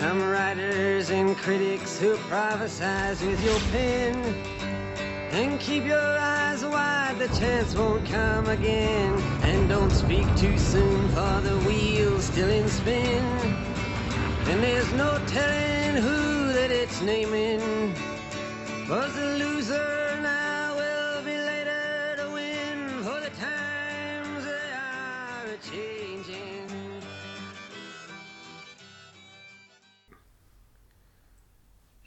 Some writers and critics who prophesize with your pen. And keep your eyes wide, the chance won't come again. And don't speak too soon, for the wheel's still in spin. And there's no telling who that it's naming. Was the loser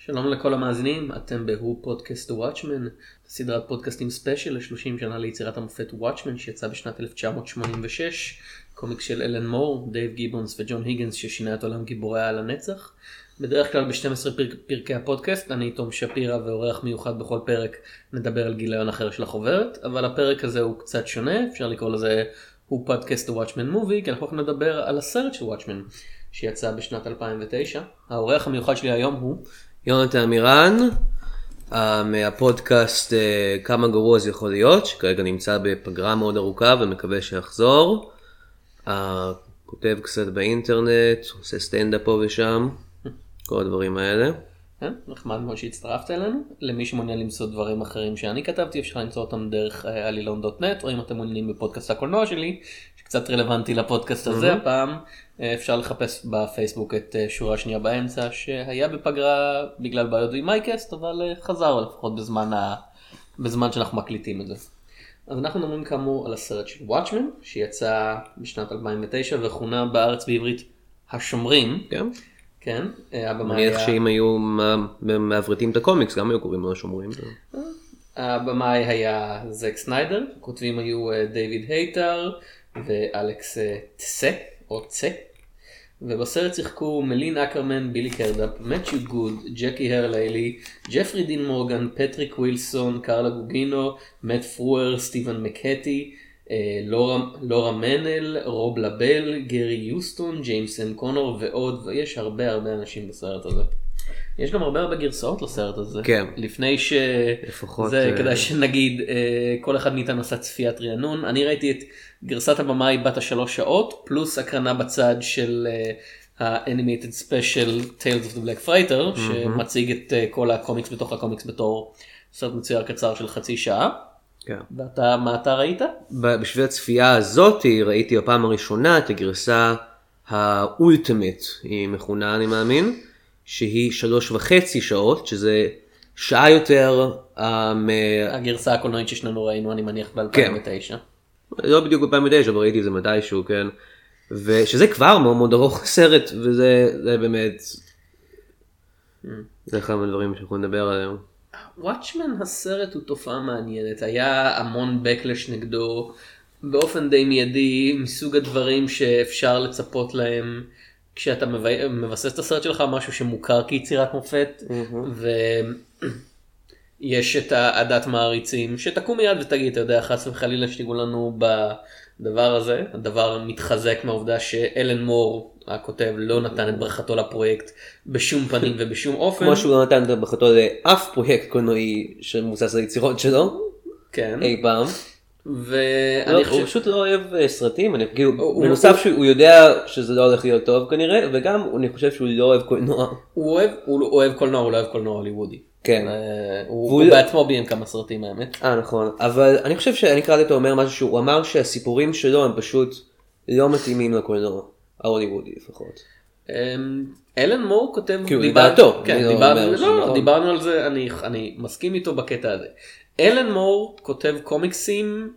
שלום לכל המאזינים, אתם ב- Who Podcasts the Watchmen, סדרת פודקאסטים ספיישל ל-30 שנה ליצירת המופת Watchmen שיצא בשנת 1986, קומיקס של אלן מור, דייב גיבונס וג'ון היגנס ששינה את עולם גיבורי העל לנצח. בדרך כלל ב-12 פר... פרקי הפודקאסט אני תום שפירא ואורח מיוחד בכל פרק נדבר על גיליון אחר של החוברת, אבל הפרק הזה הוא קצת שונה, אפשר לקרוא לזה Who Podcasts the Watchmen Movie, כי אנחנו הולכים לדבר על הסרט של Watchmen שיצא בשנת 2009. האורח המיוחד שלי היום הוא יונתן עמירן, אה, מהפודקאסט אה, כמה גרוע זה יכול להיות, שכרגע נמצא בפגרה מאוד ארוכה ומקווה שיחזור. אה, כותב קצת באינטרנט, עושה סטנדאפ פה ושם, כל הדברים האלה. כן, נחמד מאוד שהצטרפת אלינו. למי שמעוניין למצוא דברים אחרים שאני כתבתי אפשר למצוא אותם דרך עלילון.נט או אם אתם מעוניינים בפודקאסט הקולנוע שלי שקצת רלוונטי לפודקאסט הזה הפעם אה, אפשר לחפש בפייסבוק את אה, שורה שנייה באמצע שהיה בפגרה בגלל בעיות עם מייקסט אבל אה, חזר לפחות בזמן, ה... בזמן שאנחנו מקליטים את זה. אז אנחנו מדברים כאמור על הסרט של וואטשמן שיצא בשנת 2009 וכונה בארץ בעברית השומרים. כן? כן, הבמאי מניח היה- שאם היו מעברתים את הקומיקס גם היו קוראים לו השומרים. הבמאי היה זק סניידר, הכותבים היו דיוויד הייטר ואלכס אה, טסה, או צה. ובסרט שיחקו מלין אקרמן, בילי קרודאפ, מת'יו גוד, ג'קי ארל היילי, ג'פרי דין מורגן, פטריק ווילסון, קרלה גוגינו, מאט פרואר, סטיבן מקהטי, אה, לורה מנל, רוב לבל, גרי יוסטון, ג'יימס אם קונור ועוד, ויש הרבה הרבה אנשים בסרט הזה. יש גם הרבה הרבה גרסאות לסרט הזה. כן. לפני ש... לפחות, זה אה, כדאי שנגיד אה, כל אחד מאיתנו עשה צפיית רענון. אני ראיתי את גרסת הבמאי בת השלוש שעות פלוס הקרנה בצד של אה, ה-animated special Tales of the Black Fighter שמציג את כל הקומיקס בתוך הקומיקס בתור סרט מצויר קצר של חצי שעה. כן. ואתה מה אתה ראית? בשביל הצפייה הזאתי ראיתי בפעם הראשונה את הגרסה האולטימט, היא מכונה אני מאמין, שהיא שלוש וחצי שעות, שזה שעה יותר, מ- הגרסה הקולנועית ששנינו ראינו אני מניח כן. ב-2009. לא בדיוק ב-2009, אבל ראיתי את זה מתישהו, כן. ושזה כבר מאוד מאוד ארוך הסרט, וזה זה באמת, זה אחד מהדברים שאנחנו נדבר עליהם. וואטשמן הסרט הוא תופעה מעניינת היה המון backlash נגדו באופן די מיידי מסוג הדברים שאפשר לצפות להם כשאתה מבסס את הסרט שלך משהו שמוכר כיצירת מופת ויש את העדת מעריצים שתקום מיד ותגיד אתה יודע חס וחלילה שתיגעו לנו בדבר הזה הדבר מתחזק מהעובדה שאלן מור הכותב לא נתן את ברכתו לפרויקט בשום פנים ובשום אופן. כמו שהוא לא נתן את ברכתו לאף פרויקט קולנועי שמבוסס על היצירות שלו, כן. אי פעם. ואני לא, הוא חושב פשוט לא אוהב אה, סרטים, אני כאילו, הוא- בנוסף שהוא יודע שזה לא הולך להיות טוב כנראה, וגם אני חושב שהוא לא אוהב קולנוע. הוא אוהב הוא לא אוהב קולנוע הוא לא אוהב קולנוע הוליוודי. כן. אה, הוא הוא בעצמו ביים כמה סרטים האמת. אה נכון, אבל אני חושב שאני קראתי אותו אומר משהו שהוא אמר שהסיפורים שלו הם פשוט לא מתאימים לקולנוע, ההוליוודי לפחות. אמ, אלן מור כותב כאילו, דיבר- לדעתו, כן, לא דיבר- אומר לא, לא, נכון. דיברנו על זה אני אני מסכים איתו בקטע הזה. אלן מור כותב קומיקסים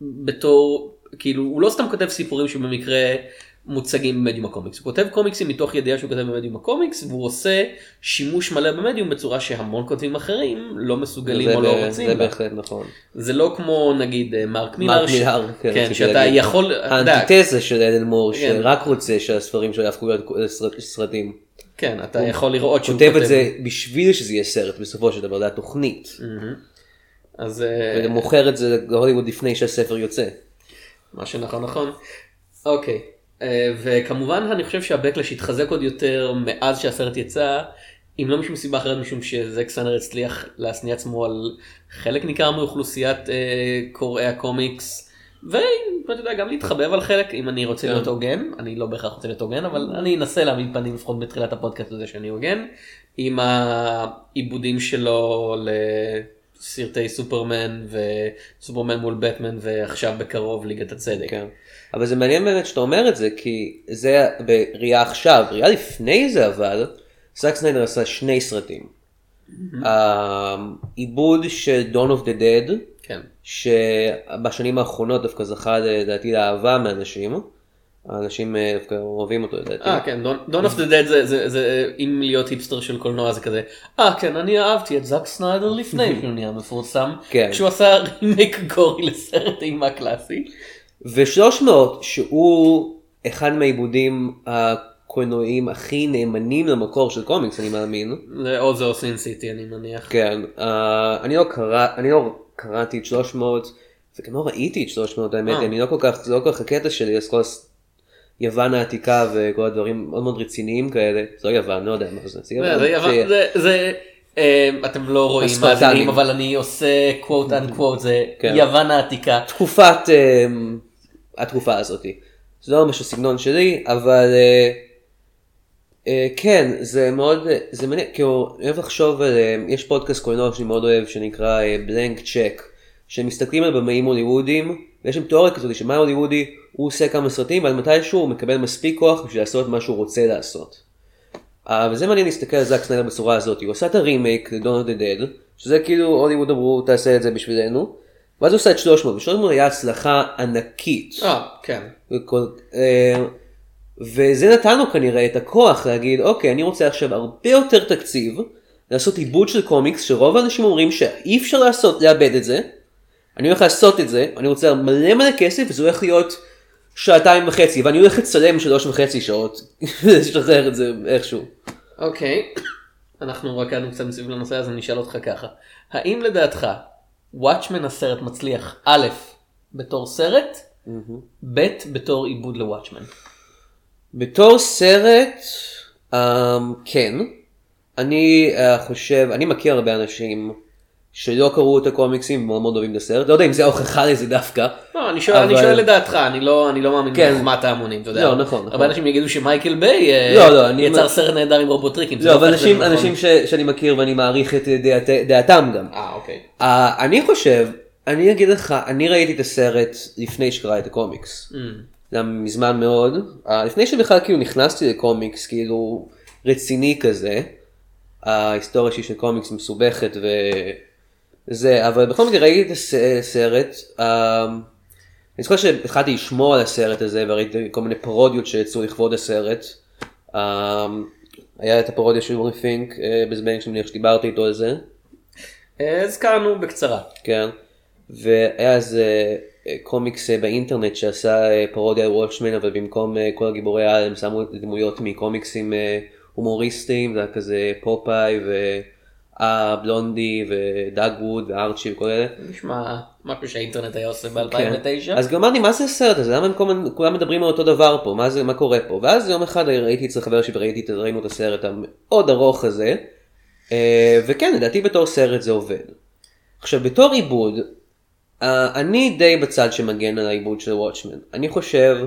בתור כאילו הוא לא סתם כותב סיפורים שבמקרה מוצגים במדיום הקומיקס. הוא כותב קומיקסים מתוך ידיעה שהוא כותב במדיום הקומיקס והוא עושה שימוש מלא במדיום בצורה שהמון כותבים אחרים לא מסוגלים או לא רוצים. זה בה. בהחלט נכון. זה לא כמו נגיד אה, מרק מילר, מרק מילר, כן, רציתי שאתה. יכול, האנטיתזה של אלן מור כן. שרק רוצה שהספרים שלו יהפכו להיות סרט- סרטים. כן, אתה יכול לראות שהוא כותב את זה בשביל שזה יהיה סרט בסופו של דבר, זה התוכנית. אז אה, ומוכר את זה להוליווד לפני שהספר יוצא. מה שנכון נכון. אוקיי. אה, וכמובן אני חושב שהבקלש התחזק עוד יותר מאז שהסרט יצא, אם לא משום סיבה אחרת משום שזק סנר הצליח להשניא עצמו על חלק ניכר מאוכלוסיית אה, קוראי הקומיקס. ואתה יודע גם להתחבב על חלק אם אני רוצה כן. להיות הוגן אני לא בהכרח רוצה להיות הוגן אבל אני אנסה להעמיד פנים לפחות בתחילת הפודקאסט הזה שאני הוגן עם העיבודים שלו לסרטי סופרמן וסופרמן מול בטמן ועכשיו בקרוב ליגת הצדק. כן. אבל זה מעניין באמת שאתה אומר את זה, כי זה בראייה עכשיו, ראייה לפני זה אבל, זאק סניידר עשה שני סרטים. העיבוד של Dawn of the Dead, כן. שבשנים האחרונות דווקא זכה לדעתי לאהבה מאנשים, האנשים אה, דווקא אוהבים אותו לדעתי. אה כן, Dawn of the Dead זה, זה, זה, אם להיות היפסטר של קולנוע זה כזה, אה כן, אני אהבתי את זאק סניידר לפני שהוא נהיה מפורסם, כן. כשהוא עשה רימייק gory לסרט אימה קלאסי. ו-300 שהוא אחד מהעיבודים הקולנועיים הכי נאמנים למקור של קומיקס אני מאמין. או זה או Sin City אני מניח. כן, אה, אני לא קרא, אני לא קראתי את 300 וגם לא ראיתי את 300 האמת, אה. אני לא כל כך, זה לא כל כך הקטע שלי, אז כל יוון העתיקה וכל הדברים מאוד מאוד רציניים כאלה, זה לא יוון, לא יודע מה זה, זה יוון, זה, אה, אתם לא רואים. מאזינים אבל אני עושה קוואט אנקוואט זה כן. יוון העתיקה. תקופת, התקופה הזאתי. זה לא ממש הסגנון שלי, אבל אה, אה, כן, זה מאוד, זה מעניין, כאילו, אני אוהב לחשוב על, אה, יש פודקאסט קולנוע שאני מאוד אוהב שנקרא בלנק צ'ק, שמסתכלים על במאים הוליוודים, ויש שם תיאוריה כזאת שמאי הוליוודי, הוא עושה כמה סרטים, אבל מתישהו הוא מקבל מספיק כוח בשביל לעשות מה שהוא רוצה לעשות. וזה מעניין להסתכל על זאק סניידר בצורה הזאת, הוא עשה את הרימייק לדונלד דה דד, שזה כאילו הוליווד אמרו תעשה את זה בשבילנו, ואז הוא עשה את 300, ו-300 היה הצלחה ענקית. אה כן. וכל, אה, וזה נתן לו כנראה את הכוח להגיד אוקיי אני רוצה עכשיו הרבה יותר תקציב לעשות עיבוד של קומיקס שרוב האנשים אומרים שאי אפשר לעשות לאבד את זה. אני הולך לעשות את זה אני רוצה מלא מלא כסף וזה הולך להיות שעתיים וחצי ואני הולך לצלם שלוש וחצי שעות לשחרר את זה איכשהו. אוקיי, אנחנו רק קראנו קצת מסביב לנושא הזה, אני אשאל אותך ככה. האם לדעתך וואטשמן הסרט מצליח א', בתור סרט, ב', בתור עיבוד לוואטשמן? בתור סרט אמ, כן אני אה, חושב אני מכיר הרבה אנשים שלא קראו את הקומיקסים ומאוד מאוד אוהבים את הסרט לא יודע אם זה ההוכחה לזה דווקא. לא, אני שואל, אני אבל- שואל לדעתך, אני לא, אני לא מאמין כן. בחוכמת ההמונים, אתה יודע. לא, נכון, הרבה נכון. אנשים יגידו שמייקל ביי אה, לא, לא, אני- יצר סרט נהדר עם רובוטריקים. זה לא, אבל זה אנשים, לנכון. אנשים ש, שאני מכיר ואני מעריך את דעת, דעתם גם. אה, אוקיי. Uh, אני חושב, אני אגיד לך, אני ראיתי את הסרט לפני שקראתי את הקומיקס. Mm. זה מזמן מאוד. Uh, לפני שבכלל כאילו נכנסתי לקומיקס, כאילו רציני כזה. ההיסטוריה שלי של קומיקס מסובכת וזה, אבל בכל מקרה ראיתי את הסרט. Uh, אני זוכר שהתחלתי לשמוע על הסרט הזה וראיתי כל מיני פרודיות שיצאו לכבוד הסרט. Um, היה את הפרודיה של אורי פינק uh, בזמן שאני מניח שדיברתי איתו על זה. אה, הזכרנו בקצרה. כן. והיה איזה אה, קומיקס אה, באינטרנט שעשה אה, פרודיה על וואטשמן אבל במקום אה, כל הגיבורי העל הם שמו דמויות מקומיקסים אה, הומוריסטיים זה היה כזה פופאי והבלונדי ודאג ווד וארצ'י וכל אלה. נשמע משהו שהאינטרנט היה עושה ב-2009. כן. אז גם אמרתי מה זה הסרט הזה למה הם כולם מדברים על אותו דבר פה מה זה מה קורה פה ואז יום אחד ראיתי אצל חבר שלי וראיתי ראינו את הסרט המאוד ארוך הזה אה, וכן לדעתי בתור סרט זה עובד. עכשיו בתור עיבוד אה, אני די בצד שמגן על העיבוד של וואטשמן אני חושב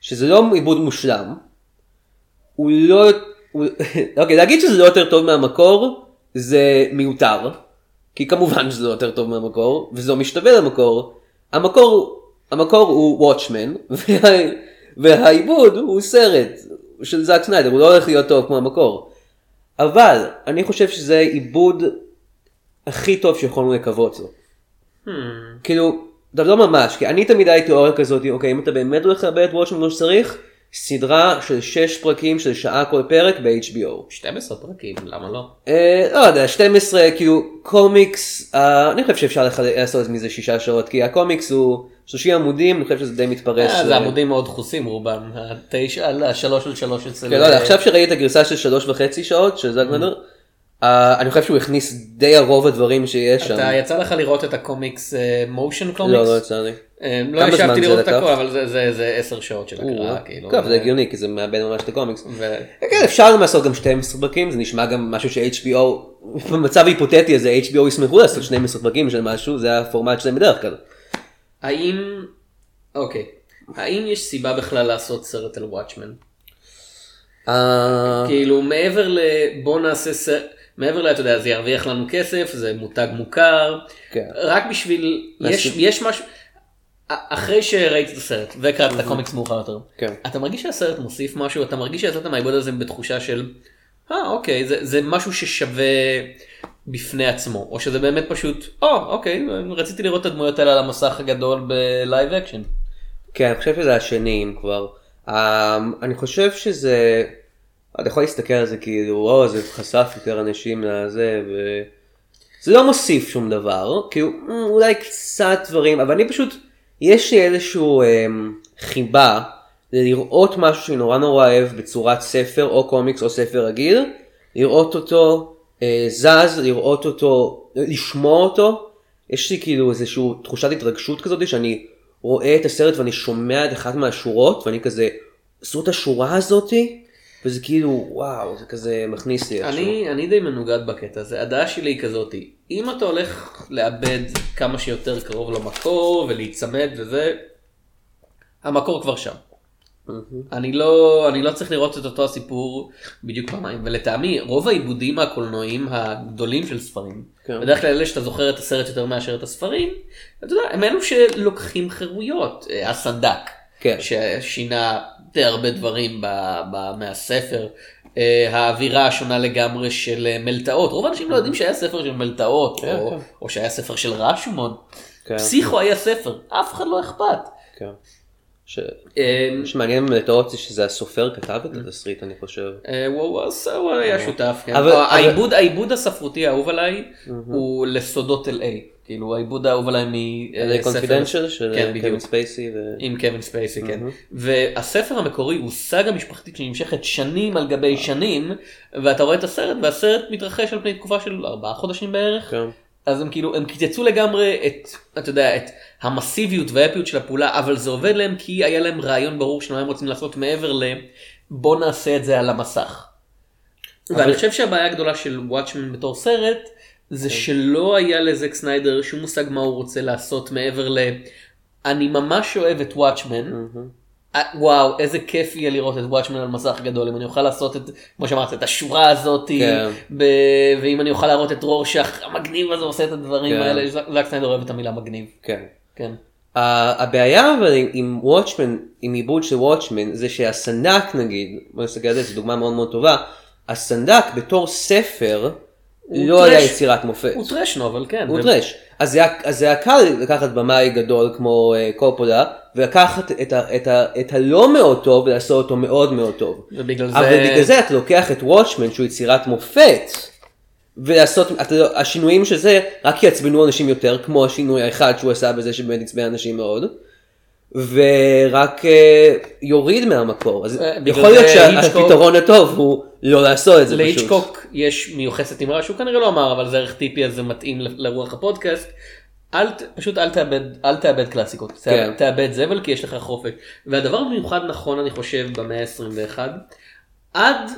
שזה לא עיבוד מושלם. הוא לא הוא- אוקיי להגיד שזה לא יותר טוב מהמקור זה מיותר. כי כמובן שזה יותר טוב מהמקור וזה משתווה למקור. המקור המקור הוא וואטשמן וה, והעיבוד הוא סרט של זאק סניידר הוא לא הולך להיות טוב כמו המקור. אבל אני חושב שזה עיבוד הכי טוב שיכולנו לקוות לו. Hmm. כאילו, לא ממש, כי אני תמיד הייתי תיאוריה כזאת, אוקיי, אם אתה באמת הולך לאבד את וואטשמן כמו שצריך, סדרה של 6 פרקים של שעה כל פרק ב-HBO. 12 פרקים, למה לא? אה, לא יודע, 12 כאילו קומיקס, אה, אני חושב שאפשר לח- לעשות מזה 6 שעות, כי הקומיקס הוא 30 עמודים, אני חושב שזה די מתפרס. אה, זה אה, עמודים מאוד דחוסים רובם, התשע על השלוש על שלוש אצל... כן, לא יודע, עכשיו שראיתי את הגרסה של שלוש וחצי שעות של זאק מדבר, אה, אני חושב שהוא הכניס די הרוב הדברים שיש שם. אתה יצא לך לראות את הקומיקס מושן לא, קומיקס? לא יצא לי. אה, לא ישבתי לראות את? הכל אבל זה- עשר שעות של הקראה כאילו. טוב, זה הגיוני, כי זה מאבד ממש את הקומיקס. כן, אפשר גם לעשות גם 12 פרקים, זה נשמע גם משהו ש-HBO, במצב היפותטי הזה HBO ישמחו לעשות 12 פרקים של משהו, זה הפורמט שלהם בדרך כלל. האם, אוקיי, האם יש סיבה בכלל לעשות סרט על וואטשמן? אה, כאילו מעבר ל... בוא נעשה סרט, מעבר ל... אתה יודע, זה ירוויח לנו כסף, זה מותג מוכר, כן. רק בשביל, יש, יש משהו, אחרי שראית את הסרט וקראת את הקומיקס מאוחר יותר, כן. אתה מרגיש שהסרט מוסיף משהו, אתה מרגיש שיצאת מהעיבוד הזה בתחושה של, אה אוקיי, זה, זה משהו ששווה בפני עצמו, או שזה באמת פשוט, או אוקיי, רציתי לראות את הדמויות האלה על המסך הגדול ב live action. כן, אני חושב שזה השני אם כבר. אה, אני חושב שזה, אתה יכול להסתכל על זה כאילו, או זה חשף יותר אנשים לזה, ו... זה לא מוסיף שום דבר, כאילו אה, אולי קצת דברים, אבל אני פשוט, יש לי איזשהו אה, חיבה לראות משהו שאני נורא נורא אוהב בצורת ספר או קומיקס או ספר רגיל, לראות אותו אה, זז, לראות אותו, לשמוע אותו, יש לי כאילו איזושהי תחושת התרגשות כזאת שאני רואה את הסרט ואני שומע את אחת מהשורות ואני כזה, זאת השורה הזאתי? וזה כאילו וואו זה כזה מכניס לי איכשהו. אני, אני די מנוגד בקטע הזה, הדעה שלי היא כזאתי, אם אתה הולך לאבד כמה שיותר קרוב למקור ולהיצמד וזה, המקור כבר שם. אני לא, אני לא צריך לראות את אותו הסיפור בדיוק פעמיים, ולטעמי רוב העיבודים הקולנועיים הגדולים של ספרים, כן. בדרך כלל אלה שאתה זוכר את הסרט יותר מאשר את הספרים, אתה יודע, הם אלו שלוקחים חירויות, אה, הסנדק, כן. ששינה די הרבה דברים ב, ב, מהספר, אה, האווירה השונה לגמרי של אה, מלטעות, רוב האנשים לא יודעים שהיה ספר של מלטעות, כן, או, כן. או שהיה ספר של רשומון, כן. פסיכו היה ספר, אף אחד לא אכפת. כן. ש... אה, שמעניין במלטעות זה שזה הסופר כתב את התסריט אני חושב. אה, הוא היה שותף, כן. אבל- העיבוד הספרותי האהוב עליי הוא לסודות LA, כאילו העיבוד האהוב עליי זה מספר קונפידנשל של כן, קווין בדיוק. ספייסי. ו... עם קווין ספייסי, כן. והספר המקורי הוא סאגה משפחתית שנמשכת שנים על גבי שנים, ואתה רואה את הסרט, והסרט מתרחש על פני תקופה של ארבעה חודשים בערך. כן. אז הם כאילו, הם קיצצו לגמרי את, אתה יודע, את המסיביות והאפיות של הפעולה, אבל זה עובד להם כי היה להם רעיון ברור של מה הם רוצים לעשות מעבר ל... בוא נעשה את זה על המסך. ואני חושב שהבעיה הגדולה של וואטשמן בתור סרט, זה שלא היה לזק סניידר שום מושג מה הוא רוצה לעשות מעבר ל... אני ממש אוהב את וואטשמן. וואו איזה כיף יהיה לראות את וואטשמן על מסך גדול אם אני אוכל לעשות את כמו שאמרת את השורה הזאת כן. ב... ואם אני אוכל להראות את רורשך המגניב הזה עושה את הדברים כן. האלה זק זק סניידר אוהב את המילה מגניב. כן. כן. Uh, הבעיה אבל עם- עם וואטשמן, עם עיבוד של וואטשמן, זה שהסנדק נגיד, בוא נסתכל על זה, זו דוגמה מאוד מאוד טובה, הסנדק בתור ספר לא טרש. היה יצירת מופת. הוא טרש נובל כן. הוא טרש. אז זה היה- קל לקחת במאי גדול כמו אה, קופולה, ולקחת את, ה, את, ה, את הלא מאוד טוב ולעשות אותו מאוד מאוד טוב. ובגלל זה... אבל בגלל זה אתה לוקח את וואטשמן שהוא יצירת מופת, ולעשות, אתה, השינויים של זה רק יעצבנו אנשים יותר, כמו השינוי האחד שהוא עשה בזה שבאמת עצבן אנשים מאוד, ורק אה, יוריד מהמקור. אז אה, יכול להיות שהפתרון הטוב הוא לא לעשות את זה פשוט. להיצ'קוק יש מיוחסת אמרה שהוא כנראה לא אמר אבל זה ערך טיפי אז זה מתאים לרוח הפודקאסט. אל, פשוט אל תאבד, אל תאבד קלאסיקות, כן. תאבד זבל כי יש לך חופש. והדבר המיוחד נכון אני חושב במאה ה-21, עד,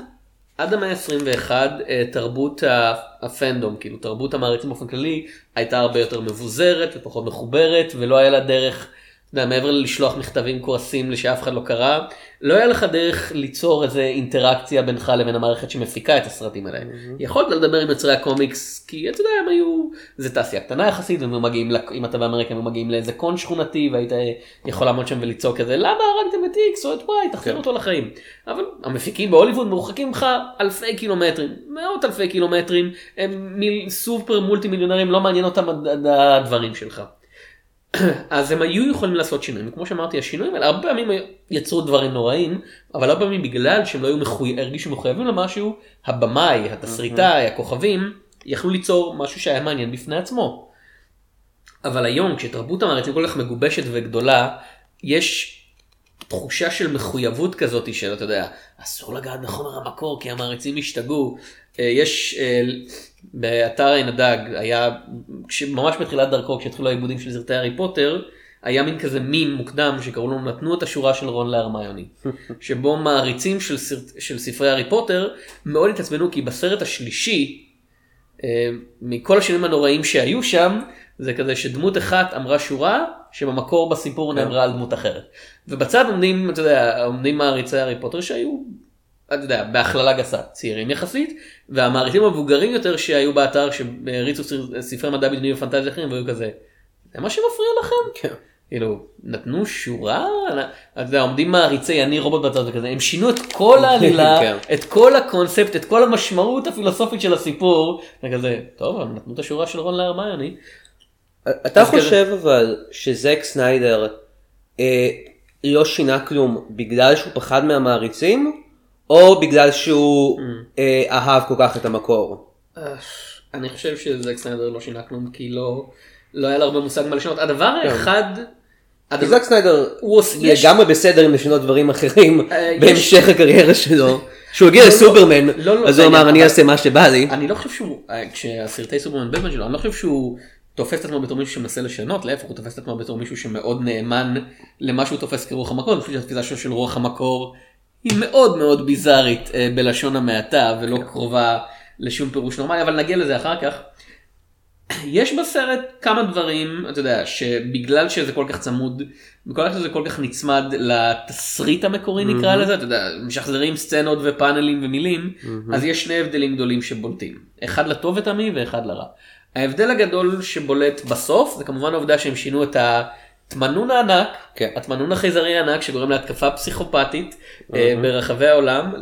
עד המאה ה-21 אה, תרבות הפנדום, כאילו תרבות המעריצים באופן כללי, הייתה הרבה יותר מבוזרת ופחות מחוברת ולא היה לה דרך, יודע, מעבר ללשלוח מכתבים כועסים לשאף אחד לא קרא, לא היה לך דרך ליצור איזה אינטראקציה בינך לבין המערכת שמפיקה את הסרטים האלה. יכולת לדבר עם יוצרי הקומיקס, כי אתה יודע, הם היו, זה תעשייה קטנה יחסית, והם מגיעים, אם אתה באמריקה, הם מגיעים לאיזה קון שכונתי, והיית יכול לעמוד שם ולצעוק כזה, למה הרגתם את איקס או את וואי, תחזיר אותו לחיים. אבל המפיקים בהוליווד מרוחקים ממך אלפי קילומטרים, מאות אלפי קילומטרים, הם סופר מולטי מיליונרים, לא מעניין אותם הד- הד- הדברים שלך. אז הם היו יכולים לעשות שינויים, כמו שאמרתי השינויים האלה הרבה פעמים יצרו דברים נוראים, אבל הרבה פעמים בגלל שהם לא היו מחוי... הרגישו מחויבים למשהו, הבמאי, התסריטאי, הכוכבים, יכלו ליצור משהו שהיה מעניין בפני עצמו. אבל היום כשתרבות המעריצים כל כך מגובשת וגדולה, יש תחושה של מחויבות כזאת של אתה יודע, אסור לגעת בחומר המקור כי המעריצים השתגעו. אה, יש אה, באתר עין הדג היה ממש בתחילת דרכו כשהתחילו העיבודים של סרטי הארי פוטר היה מין כזה מים מוקדם שקראו לו נתנו את השורה של רון להרמיוני שבו מעריצים של, סרט, של ספרי הארי פוטר מאוד התעצבנו כי בסרט השלישי אה, מכל השינויים הנוראים שהיו שם זה כזה שדמות אחת אמרה שורה שבמקור בסיפור נאמרה על דמות אחרת. ובצד עומדים, אתה יודע, עומדים מעריצי הארי פוטר שהיו, אתה יודע, בהכללה גסה, צעירים יחסית, והמעריצים המבוגרים יותר שהיו באתר שהריצו ספרי מדע בדיוני ופנטזיה אחרים והיו כזה, זה מה שמפריע לכם? כן. כאילו, נתנו שורה, אתה יודע, עומדים מעריצי אני רובוט בצד וכזה, הם שינו את כל העלילה, כן. את כל הקונספט, את כל המשמעות הפילוסופית של הסיפור, וכזה, טוב, הם נתנו את השורה של רון להרמיוני. אתה חושב אבל שזק סניידר אה, לא שינה כלום בגלל שהוא פחד מהמעריצים, או בגלל שהוא Mm. אה, אהב כל כך את המקור? אני חושב שזק סניידר לא שינה כלום כי לא לא היה לה הרבה מושג מה לשנות הדבר האחד. כי הדבר- זק סניידר יש- לגמרי בסדר עם לשנות דברים אחרים אה, יש- בהמשך הקריירה שלו. כשהוא הגיע לסופרמן, לא, לא, אז הוא אמר העניין, אני אעשה מה שבא לי. אני לא חושב שהוא אה, כשהסרטי סופרמן בטמן שלו אני לא חושב שהוא תופס את עצמו בתור מישהו שמנסה לשנות להפך הוא תופס את עצמו בתור מישהו שמאוד נאמן למה שהוא תופס כרוח המקור. אני חושב שהתפיסה שלו של רוח המקור היא מאוד מאוד ביזארית אה, בלשון המעטה ולא קרובה לשום פירוש נורמלי אבל נגיע לזה אחר כך. יש בסרט כמה דברים, אתה יודע, שבגלל שזה כל כך צמוד, בגלל שזה כל כך נצמד לתסריט המקורי נקרא לזה, אתה יודע, משחזרים סצנות ופאנלים ומילים, אז יש שני הבדלים גדולים שבולטים. אחד לטוב ותמי ואחד לרע. ההבדל הגדול שבולט בסוף זה כמובן העובדה שהם שינו את התמנון הענק, כן. התמנון החייזרי הענק שגורם להתקפה פסיכופתית אה, ברחבי העולם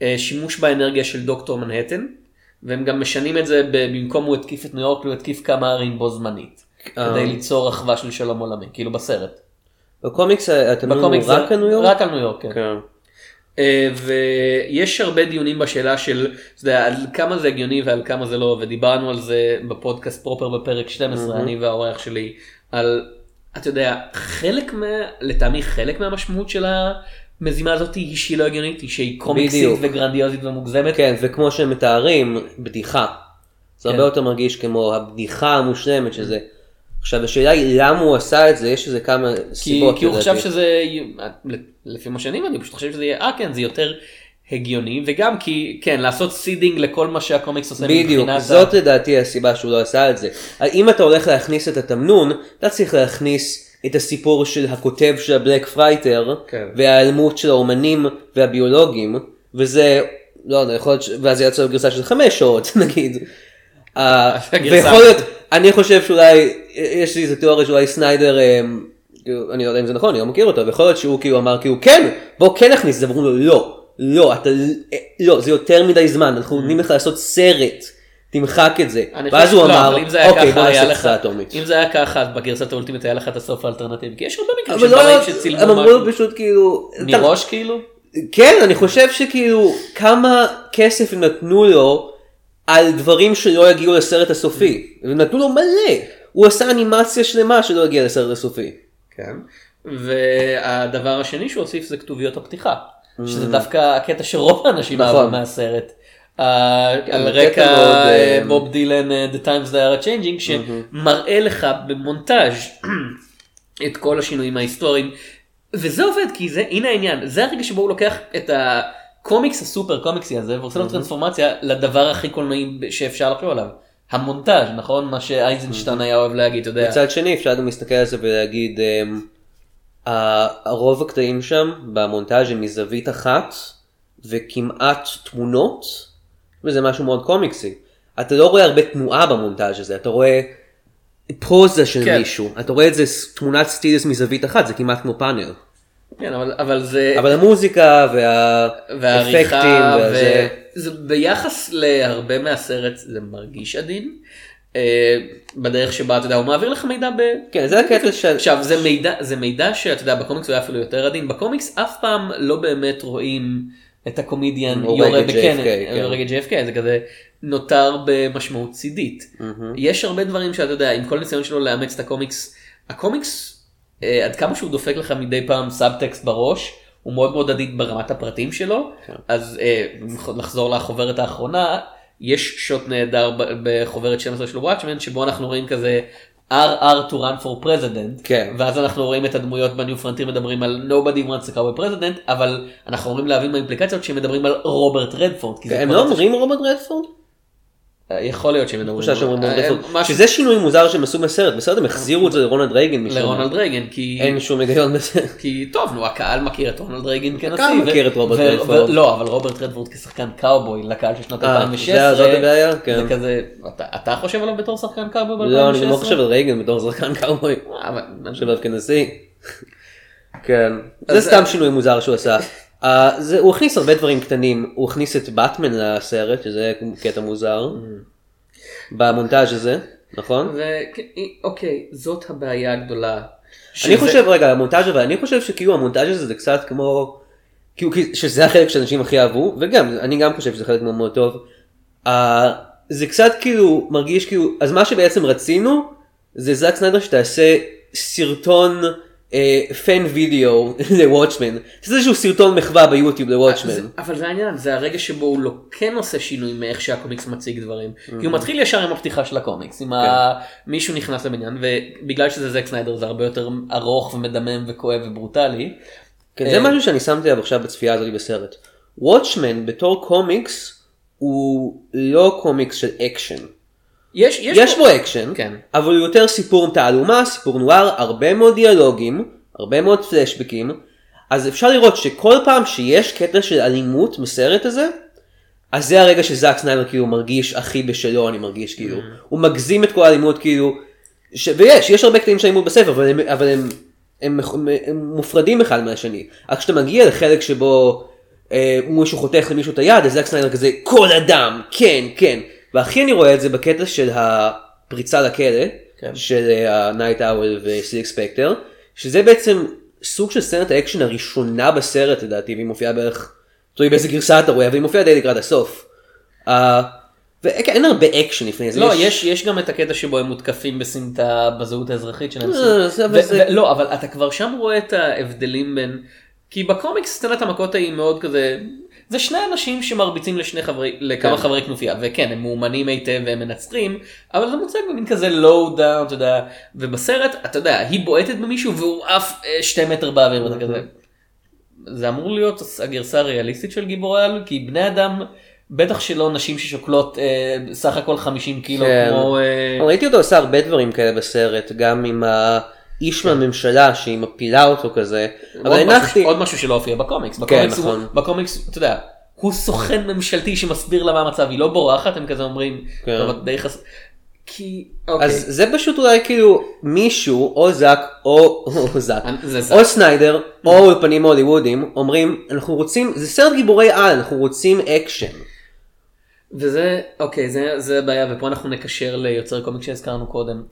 לשימוש באנרגיה של דוקטור מנהטן. והם גם משנים את זה במקום הוא התקיף את ניו יורק הוא התקיף כמה ערים בו זמנית. אה. כדי ליצור אחווה של שלום עולמי כאילו בסרט. בקומיקס אתם בקומיקס רק זה- על ניו יורק? רק על ניו יורק. כן. כן. אה, ויש הרבה דיונים בשאלה של אתה יודע, על כמה זה הגיוני ועל כמה זה לא ודיברנו על זה בפודקאסט פרופר בפרק 12 אני והאורח שלי על אתה יודע חלק מה לטעמי חלק מהמשמעות של המזימה הזאת היא שהיא לא הגיונית היא שהיא קומיקסית בדיוק. וגרנדיוזית ומוגזמת. כן, וכמו שהם מתארים, בדיחה. זה הרבה כן. יותר מרגיש כמו הבדיחה המושלמת שזה. עכשיו השאלה היא למה הוא עשה את זה, יש לזה כמה כי, סיבות. כי הוא. חשב שזה, לפי מה שאני הבנתי, הוא פשוט חושב שזה יהיה, אה כן, זה יותר הגיוני, וגם כי, כן, לעשות seeding לכל מה שהקומיקס עושה בדיוק, זאת לדעתי הסיבה שהוא לא עשה את זה. אם אתה הולך להכניס את התמנון, אתה צריך להכניס את הסיפור של הכותב של ה Black Freighter, כן. וההיעלמות של האומנים והביולוגים, וזה, לא יודע, יכול להיות, ש- ואז יצא בגרסה של חמש שעות נגיד. אה. ויכול להיות, אני חושב שאולי, יש לי איזה תיאוריה שאולי סניידר, אה, כאילו, אני לא יודע אם זה נכון, אני לא מכיר אותו, ויכול להיות שהוא כאילו אמר כאילו כן, בוא כן נכניס את זה, ואמרו לו לא, לא, אתה, אה, לא, זה יותר מדי זמן, אנחנו נותנים לך לעשות סרט, תמחק את זה. ואז הוא שלא, אמר, אבל זה אוקיי בוא נעשה לך, פצצה אטומית. אם זה היה ככה, בגרסת האולטימית היה לך את הסוף האלטרנטיבי, כי יש הרבה מקרים אבל של לא, דברים שצילמו אמרו משהו לו פשוט כאילו, מראש כאילו, כן, אני חושב שכאילו, כמה כסף הם נתנו לו על דברים שלא יגיעו לסרט הסופי. הם נתנו לו מלא. הוא עשה אנימציה שלמה שלא הגיעה לסרט הסופי. כן, והדבר השני שהוא הוסיף זה כתוביות הפתיחה, שזה דווקא הקטע שרוב האנשים נכון. אהבו מהסרט. אה, על רקע אה, בוב דילן אה, The Times They are Changing שמראה לך במונטאז' את כל השינויים ההיסטוריים וזה עובד כי זה הנה העניין זה הרגע שבו הוא לוקח את הקומיקס הסופר קומיקסי הזה ועושה לו טרנספורמציה לדבר הכי קולנועי שאפשר לחשוב עליו. המונטאז' נכון מה שאייזנשטיין היה אוהב להגיד אתה יודע. מצד שני אפשר גם להסתכל על זה ולהגיד, אמ, הרוב הקטעים שם במונטאז' הם מזווית אחת וכמעט תמונות וזה משהו מאוד קומיקסי. אתה לא רואה הרבה תנועה במונטאז' הזה, אתה רואה פוזה של כן. מישהו, אתה רואה את זה תמונת סטילס מזווית אחת, זה כמעט כמו פאנל. כן אבל אבל זה אבל המוזיקה והאפקטים והעריכה וזה, וזה ביחס להרבה מהסרט זה מרגיש עדין. אה, בדרך שבה אתה יודע הוא מעביר לך מידע ב... כן, זה הקטע של... עכשיו זה מידע זה מידע שאתה יודע בקומיקס הוא היה אפילו יותר עדין בקומיקס אף פעם לא באמת רואים את הקומדיאן יורה בקנדי, JFK, כן. הורג את JFK זה כזה נותר במשמעות צידית. יש הרבה דברים שאתה יודע עם כל ניסיון שלו לאמץ את הקומיקס הקומיקס אה, עד כמה שהוא דופק לך מדי פעם סאבטקסט בראש הוא מאוד מאוד עדין ברמת הפרטים שלו כן. אז אה, לחזור לחוברת האחרונה יש שוט נהדר בחוברת 12 של Watchmen שבו אנחנו רואים כזה RR to run for president כן. ואז אנחנו רואים את הדמויות ב New Frontier מדברים על nobody wants a cowboy president אבל אנחנו אמורים להבין מהאימפליקציות שהם מדברים על רוברט רדפורד. הם לא אומרים רוברט רדפורד? אה, יכול להיות שהם מדברים אה, שזה שינוי מוזר שהם עשו בסרט. בסרט הם החזירו את זה לרונלד רייגן. לרונלד רייגן כי אין שום היגיון בזה. כי טוב נו הקהל מכיר את רונלד רייגן כנשיא. הקהל מכיר את רוברט רדפורד. לא אבל רוברט רדפורד כשחקן קאובוי לקהל של שנות אה, 2016. זה- זאת הבעיה? כן. זה כזה אתה- חושב עליו בתור שחקן קאובוי ב-2016? לא, אני לא חושב על רייגן בתור שחקן קאובוי. אבל- אני חושב עליו כנשיא. כן. זה סתם שינוי מוזר שהוא עשה. אה, זה- הוא הכניס הרבה דברים קטנים. הוא הכניס את באטמן לסרט, שזה קטע מוזר. במונטאז' הזה, נכון? ו- אוקיי זאת הבעיה הגדולה. אני שזה- חושב רגע המונטאז' אבל אני חושב שכאילו המונטאז' הזה זה קצת כמו כאילו שזה החלק שאנשים הכי אהבו וגם אני גם חושב שזה חלק מאוד מאוד טוב. אה, זה קצת כאילו מרגיש כאילו אז מה שבעצם רצינו זה זאק סניידר שתעשה סרטון פן וידאו ל Watchmen. תעשה איזשהו סרטון מחווה ביוטיוב זה- לוואטשמן. אבל זה העניין זה הרגע שבו הוא לא כן עושה שינוי מאיך שהקומיקס מציג דברים. כי הוא מתחיל ישר עם הפתיחה של הקומיקס עם כן. מישהו נכנס לבניין ובגלל שזה זק סניידר זה הרבה יותר ארוך ומדמם וכואב וברוטלי. כן, אה, זה משהו שאני שמתי לב עכשיו בצפייה הזאת בסרט. Watchmen בתור קומיקס הוא לא קומיקס של אקשן. יש יש בו אקשן, כן. אבל הוא יותר סיפור תעלומה, סיפור נואר, הרבה מאוד דיאלוגים, הרבה מאוד פלשבקים, אז אפשר לראות שכל פעם שיש קטע של אלימות בסרט הזה, אז זה הרגע שזאק סניידר כאילו מרגיש הכי בשלו, אני מרגיש כאילו. הוא מגזים את כל האלימות כאילו, ש... ויש, יש הרבה קטעים של אלימות בספר, אבל הם, אבל הם, הם, הם, הם מופרדים אחד מהשני. רק כשאתה מגיע לחלק שבו אה, מישהו חותך למישהו את היד, אז זאק סניידר כזה, כל אדם, כן, כן. והכי אני רואה את זה בקטע של הפריצה לכלא, כן. של ה- Nite Owl ו-Silk Spectre, שזה בעצם סוג של סצנת האקשן הראשונה בסרט לדעתי, והיא מופיעה בערך, תלוי באיזה גרסה אתה רואה, אבל היא מופיעה די לקראת הסוף. אה, ואין הרבה אקשן לפני זה. לא יש יש גם את הקטע שבו הם מותקפים בסמטה בזהות האזרחית שלהם. אה, ו- זה- ו- לא אבל אתה כבר שם רואה את ההבדלים בין כי בקומיקס סצנת המכות היא מאוד כזה זה שני אנשים שמרביצים לשני חברי לכמה כן. חברי כנופיה וכן הם מאומנים היטב והם מנצחים אבל זה מוצג במין כזה לואו דאון אתה יודע ובסרט אתה יודע היא בועטת במישהו והוא עף אה, שתי מטר באוויר ואתה כזה. זה אמור להיות הגרסה הריאליסטית של גיבורי על כי בני אדם. בטח שלא נשים ששוקלות אה, סך הכל 50 קילו כן. כמו אה, ראיתי אותו עושה הרבה דברים כאלה בסרט, גם עם האיש מהממשלה שהיא מפילה אותו כזה, אבל הנחתי, עוד משהו שלא הופיע בקומיקס. בקומיקס, הוא, נכון. בקומיקס אתה יודע, הוא סוכן ממשלתי שמסביר לה מה המצב, היא לא בורחת, הם כזה אומרים, כן. טוב, את די חס... כי, אוקיי, אז זה פשוט אולי כאילו מישהו, או זאק, או או זאק. או סניידר, או אולפנים הוליוודים, אומרים, אנחנו רוצים, זה סרט גיבורי על, אנחנו רוצים אקשן. וזה, אוקיי, זה, זה הבעיה, ופה אנחנו נקשר ליוצר קומיקס שהזכרנו קודם.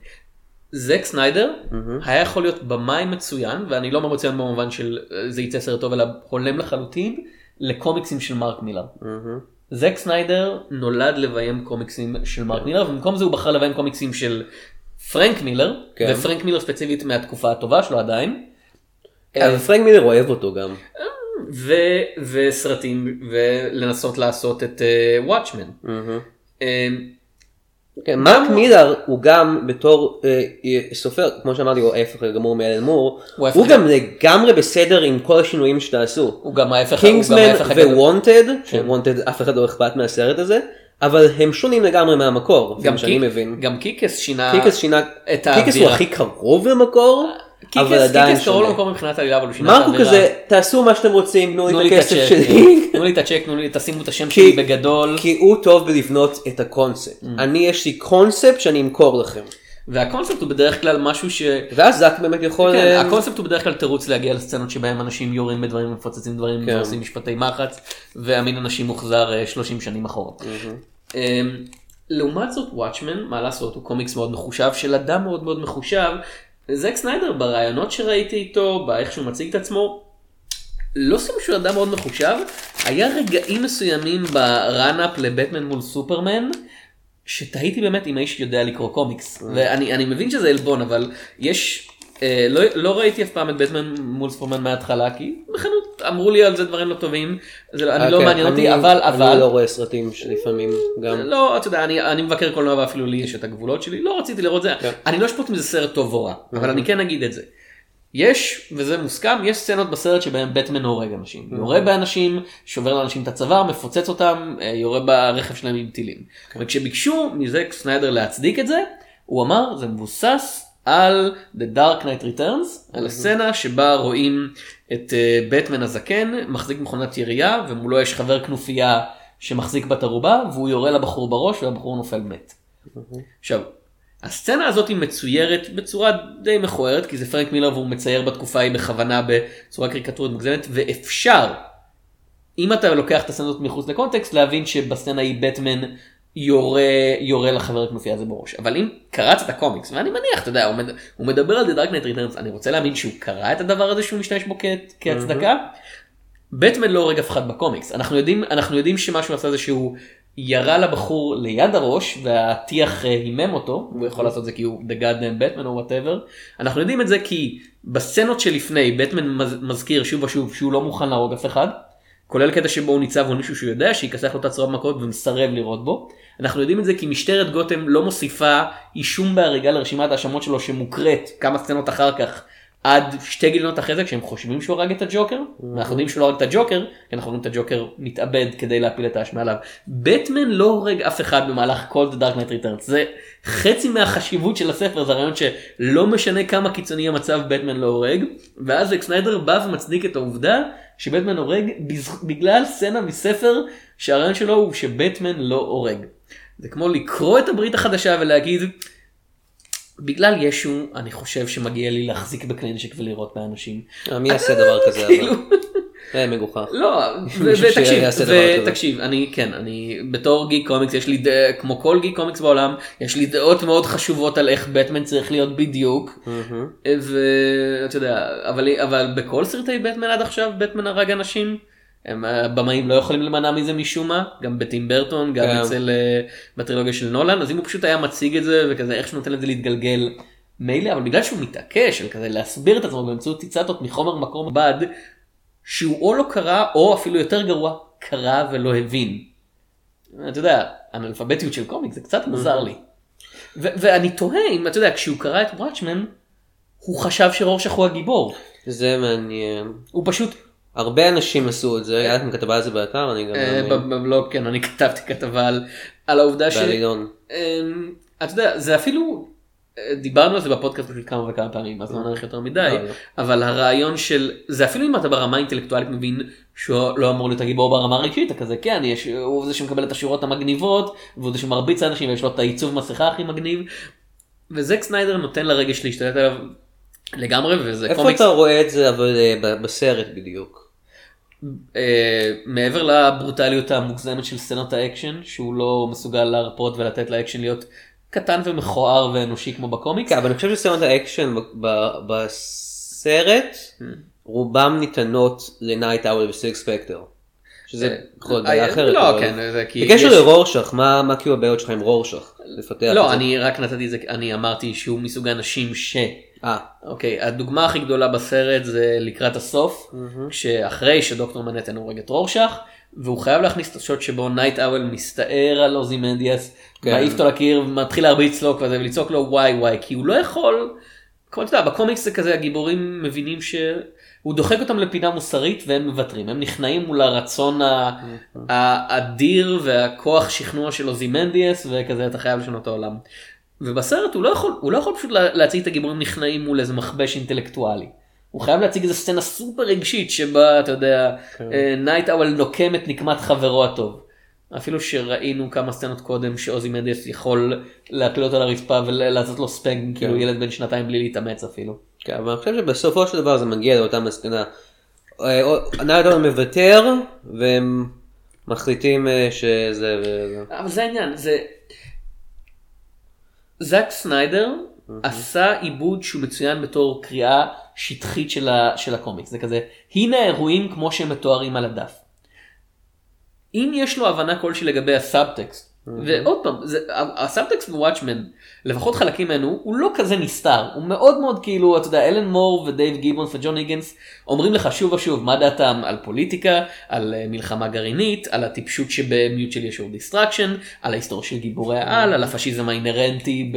זק סניידר היה יכול להיות במאי מצוין, ואני לא אומר מצוין במובן של אה, זה יצא סרט טוב, אלא הולם לחלוטין, לקומיקסים של מרק מילר. זק סניידר נולד לביים קומיקסים של מרק מילר ובמקום זה הוא בחר לביים קומיקסים של פרנק מילר כן. ופרנק מילר ספציפית מהתקופה הטובה שלו עדיין. אבל פרנק מילר אוהב אותו גם. ו, וסרטים ולנסות לעשות את Watchmen. כן, מרק מילר הוא גם בתור אה, אה, סופר, כמו שאמרתי, הוא ההפך הגמור מאלן מור, הוא הוא הגמור. גם לגמרי בסדר עם כל השינויים שתעשו. הוא גם ההפך, גם Kingsman. ו Wanted, ש Wanted אף אחד לא אכפת מהסרט הזה, אבל הם שונים לגמרי מהמקור, כמה שאני מבין. גם Kick-Ass שינה, Kick-Ass שינה, את Kick-Ass הוא האווירה. הכי קרוב למקור, אבל עדיין קרוב. למקור מבחינת העלילה אבל הוא שינה את האווירה. כזה, תעשו מה שאתם רוצים, תנו לי את הכסף שלי. תנו לי את הצ'ק, תנו לי, תשימו את השם שלי בגדול. כי הוא טוב בלבנות את הקונספט. אני יש לי קונספט שאני אמכור לכם. והקונספט הוא בדרך כלל משהו ש... ואז זאק באמת יכול... כן, אה, הקונספט הוא בדרך כלל תירוץ להגיע לסצנות שבהם אנשים יורים בדברים ומפוצצים דברים כן. ועושים משפטי מחץ והמין אנשים מוחזר אה, 30 שנים אחורה. אמ, לעומת זאת וואטשמן מה לעשות הוא קומיקס מאוד מחושב של אדם מאוד מאוד מחושב. זק סניידר ברעיונות שראיתי איתו באיך שהוא מציג את עצמו. לא סתם שהוא אדם מאוד מחושב היה רגעים מסוימים בראנאפ לבטמן מול סופרמן. שתהיתי באמת אם האיש יודע לקרוא קומיקס ואני אני מבין שזה עלבון אבל יש לא, לא ראיתי אף פעם את בטמן מול סופרמן מההתחלה כי בחנות אמרו לי על זה דברים לא טובים זה לא- אני לא אוקיי, מעניין אותי אבל אבל אני לא רואה סרטים שלפעמים גם. לא, אתה יודע, אני, אני מבקר קולנוע ואפילו לי יש את הגבולות שלי, לא רציתי לראות זה, כן. אני לא אשפוט אם זה סרט טוב או רע, אבל אני כן אגיד את זה. יש, וזה מוסכם, יש סצנות בסרט שבהם בטמן הורג אנשים. יורה באנשים, שובר לאנשים את הצוואר, מפוצץ אותם, אה, יורה ברכב שלהם עם טילים. וכשביקשו מזק סניידר להצדיק את זה, הוא אמר, זה מבוסס על The Dark Knight Returns, על הסצנה שבה רואים את אה, בטמן הזקן מחזיק מכונת ירייה ומולו יש חבר כנופיה שמחזיק בת ערובה והוא יורה לבחור בראש והבחור נופל מת. עכשיו, הסצנה הזאת היא מצוירת בצורה די מכוערת כי זה פרנק מילר והוא מצייר בתקופה ההיא בכוונה בצורה קריקטורית מוגזמת ואפשר אם אתה לוקח את הסצנה הזאת מחוץ לקונטקסט להבין שבסצנה היא בטמן יורה יורה לחבר הכנופיה הזה בראש. אבל אם קראת את הקומיקס ואני מניח אתה יודע הוא, מד... הוא מדבר על The Dark Knight Returns אני רוצה להאמין שהוא קרא את הדבר הזה שהוא משתמש בו כ... כהצדקה. בטמן לא הורג אף אחד בקומיקס. אנחנו יודעים אנחנו יודעים שמה שהוא עשה זה שהוא ירה לבחור ליד הראש והטיח אה, הימם אותו. הוא יכול לעשות את זה כי הוא The God Damn Batman או whatever אנחנו יודעים את זה כי בסצנות שלפני בטמן מז- מזכיר שוב ושוב שהוא לא מוכן להרוג אף אחד. כולל קטע שבו הוא ניצב מול מישהו שהוא יודע שיכסח לו את הצורת מכות ומסרב לראות בו. אנחנו יודעים את זה כי משטרת גותם לא מוסיפה אישום בהריגה לרשימת ההאשמות שלו שמוקראת כמה סצנות אחר כך עד שתי גיליונות אחרי זה כשהם חושבים שהוא הרג את הג'וקר ואנחנו יודעים שהוא לא הרג את הג'וקר כי אנחנו רואים את הג'וקר מתאבד כדי להפיל את האשמה עליו. בטמן לא הורג אף אחד במהלך כל The Dark Knight Returns זה חצי מהחשיבות של הספר זה הרעיון שלא משנה כמה קיצוני המצב בטמן לא הורג ואז זק סניידר בא ומצדיק את העובדה שבטמן הורג בגלל סצנה מספר שהרעיון שלו הוא שבטמן לא הורג. זה כמו לקרוא את הברית החדשה ולהגיד בגלל ישו אני חושב שמגיע לי להחזיק בכלי נשק ולירות באנשים. אה, מי יעשה דבר כזה? כאילו? זה מגוחך. לא, ותקשיב. ותקשיב, אני כן, אני בתור גיק קומיקס יש לי, כמו כל גיק קומיקס בעולם, יש לי דעות מאוד חשובות על איך בטמן צריך להיות בדיוק, מהמם. ואתה יודע, אבל, אבל בכל סרטי בטמן עד עכשיו בטמן הרג אנשים. הם הבמאים לא יכולים להימנע מזה משום מה, גם בטים ברטון, גם כן. אצל אה, בטרילוגיה של נולן, אז אם הוא פשוט היה מציג את זה וכזה איך שהוא נותן לזה להתגלגל מילא, אבל בגלל שהוא מתעקש על כזה להסביר את עצמו באמצעות ציטטות מחומר מקור בד, שהוא או לא קרא או אפילו יותר גרוע, קרא ולא הבין. אתה יודע, אנאלפביתיות של קומיק זה קצת מוזר לי. ואני תוהה אם אתה יודע כשהוא קרא את וואטשמן הוא חשב שרורשך הוא הגיבור זה מעניין. הוא פשוט הרבה אנשים עשו את זה, היה לכם כתבה על זה באתר, אני גם אה. בבלוג כן אני כתבתי כתבה על, העובדה ש... בעליון. אמ, אתה יודע זה אפילו דיברנו על זה בפודקאסט כמה וכמה פעמים אז לא נאריך יותר מדי לא, לא. אבל הרעיון של זה אפילו אם אתה ברמה האינטלקטואלית מבין שהוא לא אמור להיות הגיבור ברמה הרגשית אתה כזה כן יש הוא זה שמקבל את השורות המגניבות והוא זה שמרביץ לאנשים ויש לו את העיצוב מסכה הכי מגניב. וזק סניידר נותן לרגש להשתלט עליו לגמרי וזה איפה קומיקס אתה רואה את זה אבל אה, בסרט בדיוק? אה, מעבר לברוטליות המוגזמת של סצנות האקשן שהוא לא מסוגל להרפות ולתת לאקשן להיות קטן ומכוער ואנושי כמו בקומיקס. כן, אבל אני חושב שסצנות האקשן בסרט רובם ניתנות ל Nite Owl ו Silk Spectre. שזה יכול להיות בעיה אה, אחרת. לא כן זה כי בקשר לרורשך, מה כאילו הבעיות שלך עם רורשך? לפתח את לא זה. אני רק נתתי את זה אני אמרתי שהוא מסוג האנשים ש. אה, אוקיי הדוגמה הכי גדולה בסרט זה לקראת הסוף שאחרי שדוקטור מנהטן הורג את רורשך והוא חייב להכניס את השוט שבו Nite Owl מסתער על אוזימנדיאס, כן. מעיף אותו לקיר ומתחיל להרביץ לו כזה ולצעוק לו וואי וואי כי הוא לא יכול. כמו אתה יודע בקומיקס זה כזה הגיבורים מבינים שהוא דוחק אותם לפינה מוסרית והם מוותרים הם נכנעים מול הרצון ה- האדיר והכוח שכנוע של אוזימנדיאס וכזה אתה חייב לשנות את העולם. ובסרט הוא לא יכול הוא לא יכול פשוט לה- להציג את הגיבורים נכנעים מול איזה מכבש אינטלקטואלי. הוא חייב להציג איזה סצנה סופר רגשית שבה אתה יודע Nite Owl נוקם את נקמת חברו הטוב. אפילו שראינו כמה סצנות קודם שאוזימנדיאס יכול להפיל אותו על הרצפה ולעשות לו spank כאילו ילד בן שנתיים בלי להתאמץ אפילו. כן, אבל אני חושב שבסופו של דבר זה מגיע לאותה מסקנה. אה, נייט אאוול מוותר והם מחליטים אה, שזה וזה. אבל זה העניין זה זאק סניידר עשה עיבוד שהוא מצוין בתור קריאה שטחית של, ה, של הקומיקס. זה כזה הנה האירועים כמו שהם מתוארים על הדף. אם יש לו הבנה כלשהי לגבי הסאבטקסט ועוד פעם זה, הסאבטקסט בוואטשמן לפחות חלקים ממנו הוא לא כזה נסתר. הוא מאוד מאוד כאילו אתה יודע אלן מור ודייב גיבונס וג'ון היגנס אומרים לך שוב ושוב מה דעתם על פוליטיקה על אה, מלחמה גרעינית על הטיפשות שב mutually assured destruction על ההיסטוריה של גיבורי העל על הפשיזם האינהרנטי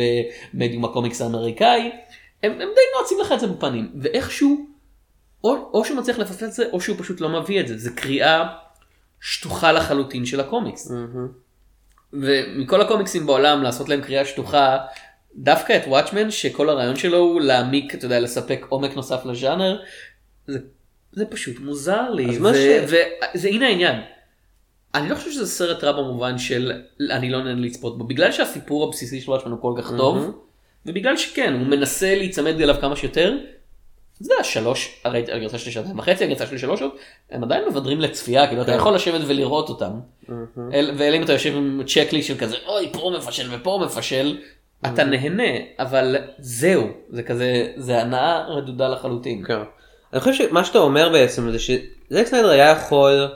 במדיום הקומיקס האמריקאי הם, הם די נועצים לך את זה בפנים. ואיכשהו או, או שהוא מצליח לפספס את זה או שהוא פשוט לא מביא את זה. זה קריאה שטוחה לחלוטין של הקומיקס. ומכל הקומיקסים בעולם לעשות להם קריאה שטוחה דווקא את וואטשמן שכל הרעיון שלו הוא להעמיק אתה יודע לספק עומק נוסף לז'אנר זה, זה פשוט מוזר לי. אז מה וזה ש- הנה העניין. אני לא חושב שזה סרט רע במובן של אני לא נהנה לצפות בו. בגלל שהסיפור הבסיסי של וואטשמן הוא כל כך טוב ובגלל שכן הוא מנסה להיצמד אליו כמה שיותר. אתה יודע שלוש הרי הגרסה שלי שעתיים וחצי הגרסה שלי שלוש שעות הם עדיין מבדרים לצפייה כאילו אתה יכול לשבת ולראות אותם. אל- ואלה אם אתה יושב עם צ'קלי של כזה אוי פה מפשל ופה מפשל אתה נהנה אבל זהו זה כזה זה הנאה רדודה לחלוטין. כן. אני חושב שמה שאתה אומר בעצם זה שזק סניידר היה יכול,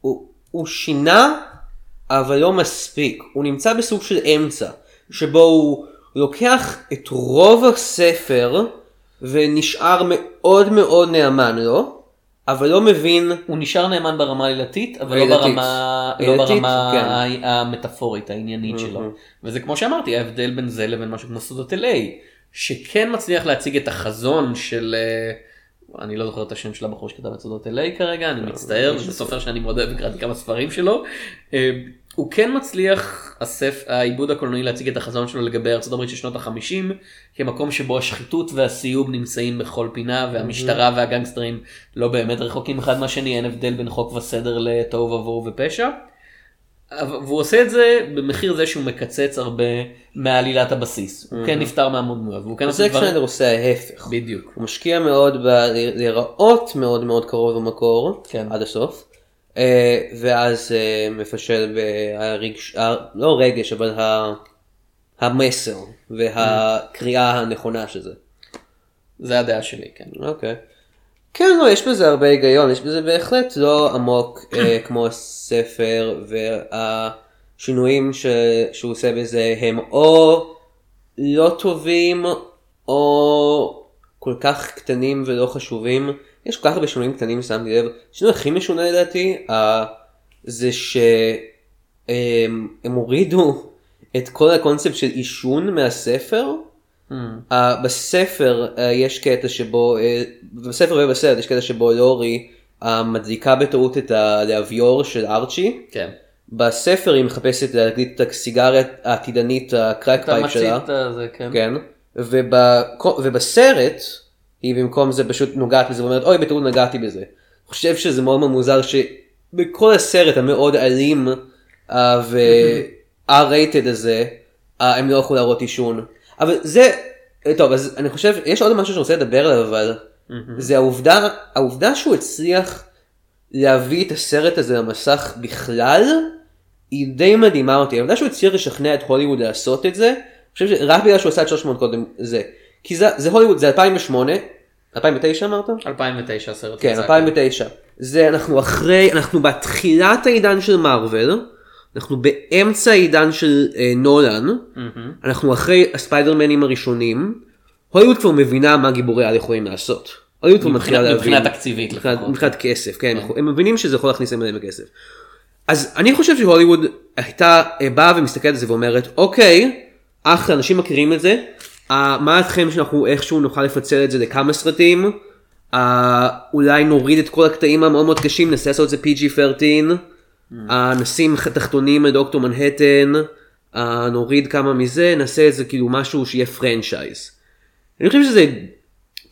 הוא, הוא שינה אבל לא מספיק, הוא נמצא בסוג של אמצע, שבו הוא לוקח את רוב הספר ונשאר מאוד מאוד נאמן לו, אבל לא מבין, הוא נשאר נאמן ברמה העלילתית אבל לא העלילתית. ברמה, לא העלילתית, ברמה כן. המטאפורית העניינית שלו וזה כמו שאמרתי ההבדל בין זה לבין משהו כמו סודות LA שכן מצליח להציג את החזון של אה, אני לא זוכר את השם של הבחור שכתב את סודות LA כרגע אני מצטער זה סופר שאני מאוד אוהב וקראתי כמה ספרים שלו. הוא כן מצליח הסף, העיבוד הקולנועי להציג את החזון שלו לגבי ארצות הברית של שנות החמישים כמקום שבו השחיתות והסיוג נמצאים בכל פינה והמשטרה והגנגסטרים לא באמת רחוקים אחד מהשני אין הבדל בין חוק וסדר לתוהו ובוהו ופשע. והוא עושה את זה במחיר זה שהוא מקצץ הרבה מעלילת הבסיס. הוא כן נפטר מהמון דמויות והוא כן עושה דברים. סניידר עושה ההפך. בדיוק. הוא משקיע מאוד בלהיראות מאוד מאוד קרוב למקור, כן. עד הסוף, ואז אה, מפשל בהרגש, ה- לא רגש, אבל ה- המסר והקריאה הנכונה של זה. זה הדעה שלי כן. אוקיי. כן, לא, יש בזה הרבה היגיון, יש בזה בהחלט לא עמוק אה, כמו הספר, והשינויים ש... שהוא עושה בזה הם או לא טובים, או כל כך קטנים ולא חשובים. יש כל כך הרבה שינויים קטנים, שמתי לב. השינוי הכי משונה לדעתי, אה, זה שהם הם הורידו את כל הקונספט של עישון מהספר. אה, בספר אה, יש קטע שבו, uh, בספר ובסרט יש קטע שבו לורי אה, מדליקה בטעות את הלהביור של ארצ'י. כן. בספר היא מחפשת להדליק את הסיגריה העתידנית ה crack pipe שלה. את זה כן. כן. ובק- ובסרט היא במקום זה פשוט נוגעת בזה ואומרת אוי בטעות נגעתי בזה. אני חושב שזה מאוד מאוד מוזר שבכל הסרט המאוד אלים uh, וה-rated הזה uh, הם לא יכלו להראות עישון. אבל זה, טוב אז אני חושב, יש עוד משהו שאני רוצה לדבר עליו אבל זה העובדה, העובדה שהוא הצליח להביא את הסרט הזה למסך בכלל היא די מדהימה אותי. העובדה שהוא הצליח לשכנע את הוליווד לעשות את זה, אני חושב שרק בגלל שהוא עשה את 300 קודם זה. כי זה, זה הוליווד, זה 2008, 2009 אמרת? 2009 הסרט. כן, יצא. 2009. זה אנחנו אחרי, אנחנו בתחילת העידן של מארוול, אנחנו באמצע העידן של אה, נולן, מהמם. אנחנו אחרי הספיידרמנים הראשונים, הוליווד כבר מבינה מה גיבורי על יכולים לעשות. הוליווד כבר מתחילה להבין. מבחינה תקציבית מבחינת- לפחות. מבחינת כסף, כן, הם מבינים שזה יכול להכניס להם כסף. אז אני חושב שהוליווד הייתה אה, באה ומסתכלת על זה ואומרת, אוקיי, אחלה, אנשים מכירים את זה, מה דעתכם שאנחנו איכשהו נוכל לפצל את זה לכמה סרטים, אה, אולי נוריד את כל הקטעים המאוד מאוד קשים, ננסה לעשות את זה PG-13, אה, נשים תחתונים לדוקטור מנהטן, אה, נוריד כמה מזה, נעשה את זה כאילו משהו שיהיה franchise. אני חושב שזה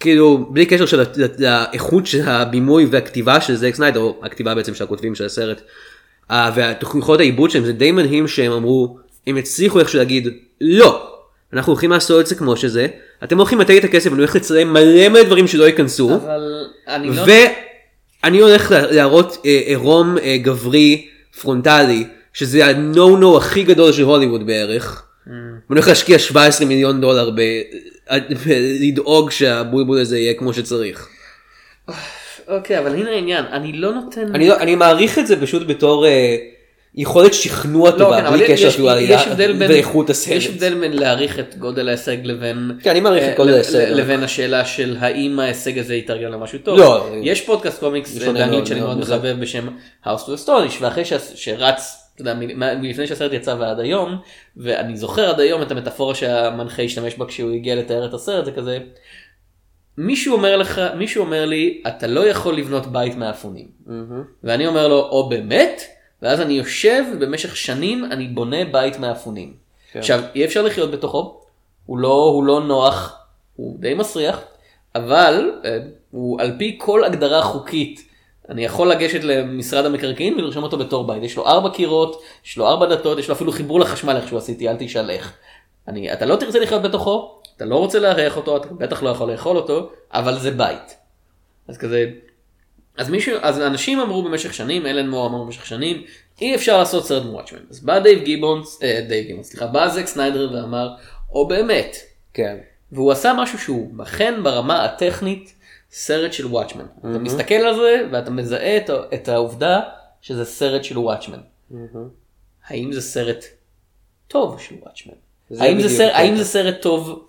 כאילו בלי קשר של, לאיכות של הבימוי והכתיבה של זק סניידר, או הכתיבה בעצם של הכותבים של הסרט, uh, והתוכניות העיבוד שלהם זה די מדהים שהם אמרו, הם הצליחו איכשהו להגיד לא, אנחנו הולכים לעשות את זה כמו שזה, אתם הולכים לתת לי את הכסף ואני הולך לצלם מלא מלא דברים שלא ייכנסו, אבל אני לא... ואני הולך לה- להראות אה, עירום אה, גברי פרונטלי, שזה ה-no no הכי גדול של הוליווד בערך. אני הולך להשקיע 17 מיליון דולר ב- לדאוג שהבולבול הזה יהיה כמו שצריך. אוקיי, אבל הנה העניין, אני לא נותן... אני, לא, אני מעריך את זה פשוט בתור אה, יכולת שכנוע לא, טובה, כן, אבל בלי קשר הבדל בין- באיכות הסרט. יש הבדל בין להעריך את גודל ההישג לבין... כן, אני מעריך את אה, גודל ההישג. לבין השאלה של האם ההישג הזה יתרגם למשהו טוב. לא. יש פודקאסט קומיקס מאוד, שאני מאוד. מחבב בשם House to Astonish, ואחרי שרץ, אתה יודע, מלפני שהסרט יצא ועד היום, ואני זוכר עד היום את המטאפורה שהמנחה השתמש בה כשהוא הגיע לתאר את הסרט, זה כזה... מישהו אומר לך, מישהו אומר לי, אתה לא יכול לבנות בית מאפונים. ואני אומר לו, או באמת? ואז אני יושב ובמשך שנים אני בונה בית מאפונים. כן. עכשיו, אי אפשר לחיות בתוכו, הוא לא, הוא לא נוח, הוא די מסריח, אבל אה, הוא על פי כל הגדרה חוקית, אני יכול לגשת למשרד המקרקעין ולרשום אותו בתור בית. יש לו ארבע קירות, יש לו ארבע דלתות, יש לו אפילו חיבור לחשמל איכשהו עשיתי, אל תשאל איך. אני, אתה לא תרצה לחיות בתוכו, אתה לא רוצה לארח אותו, אתה בטח לא יכול לאכול אותו, אבל זה בית. אז כזה, אז מישהו, אז אנשים אמרו במשך שנים, אלן מור אמר במשך שנים, אי אפשר לעשות סרט מוואטשמן. אז בא דייב גיבונס, אה, דייב גיבונס, סליחה, בא זק סניידר ואמר, או באמת. כן. והוא עשה משהו שהוא אכן ברמה הטכנית סרט של וואטשמן. אתה מסתכל על זה ואתה מזהה את, את העובדה שזה סרט של וואטשמן. האם זה סרט טוב של וואטשמן? האם זה, סרט. האם זה סרט טוב?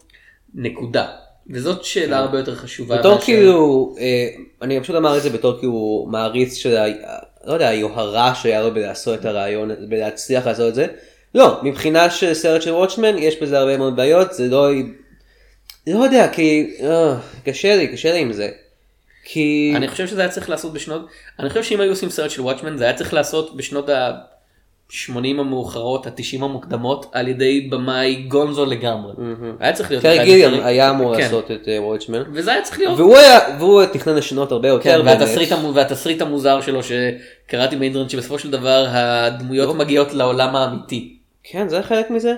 נקודה. וזאת שאלה הרבה יותר חשובה. בתור כאילו, אה, אני פשוט אמר את זה בתור כאילו מעריץ של, ה- לא יודע, היוהרה שהיה לו בלעשות את הרעיון, בלהצליח לעשות את זה. לא, מבחינה של סרט של וואטשמן יש בזה הרבה מאוד בעיות, זה לא, לא יודע, כי, אה, קשה לי, קשה לי עם זה. כי, אני חושב שזה היה צריך לעשות בשנות, אני חושב שאם היו עושים סרט של וואטשמן זה היה צריך לעשות בשנות ה-80 המאוחרות, ה-90 המוקדמות, על ידי במאי גונזו לגמרי. היה צריך להיות... קרי גיליאם הסרטים- היה אמור כן. לעשות את אה, וואטשמן. וזה היה צריך להיות... והוא תכנן לשנות הרבה יותר. כן. והתסריט, המו- והתסריט המוזר שלו שקראתי באינטרנט שבסופו של דבר הדמויות מגיעות לעולם האמיתי. כן, זה חלק מזה?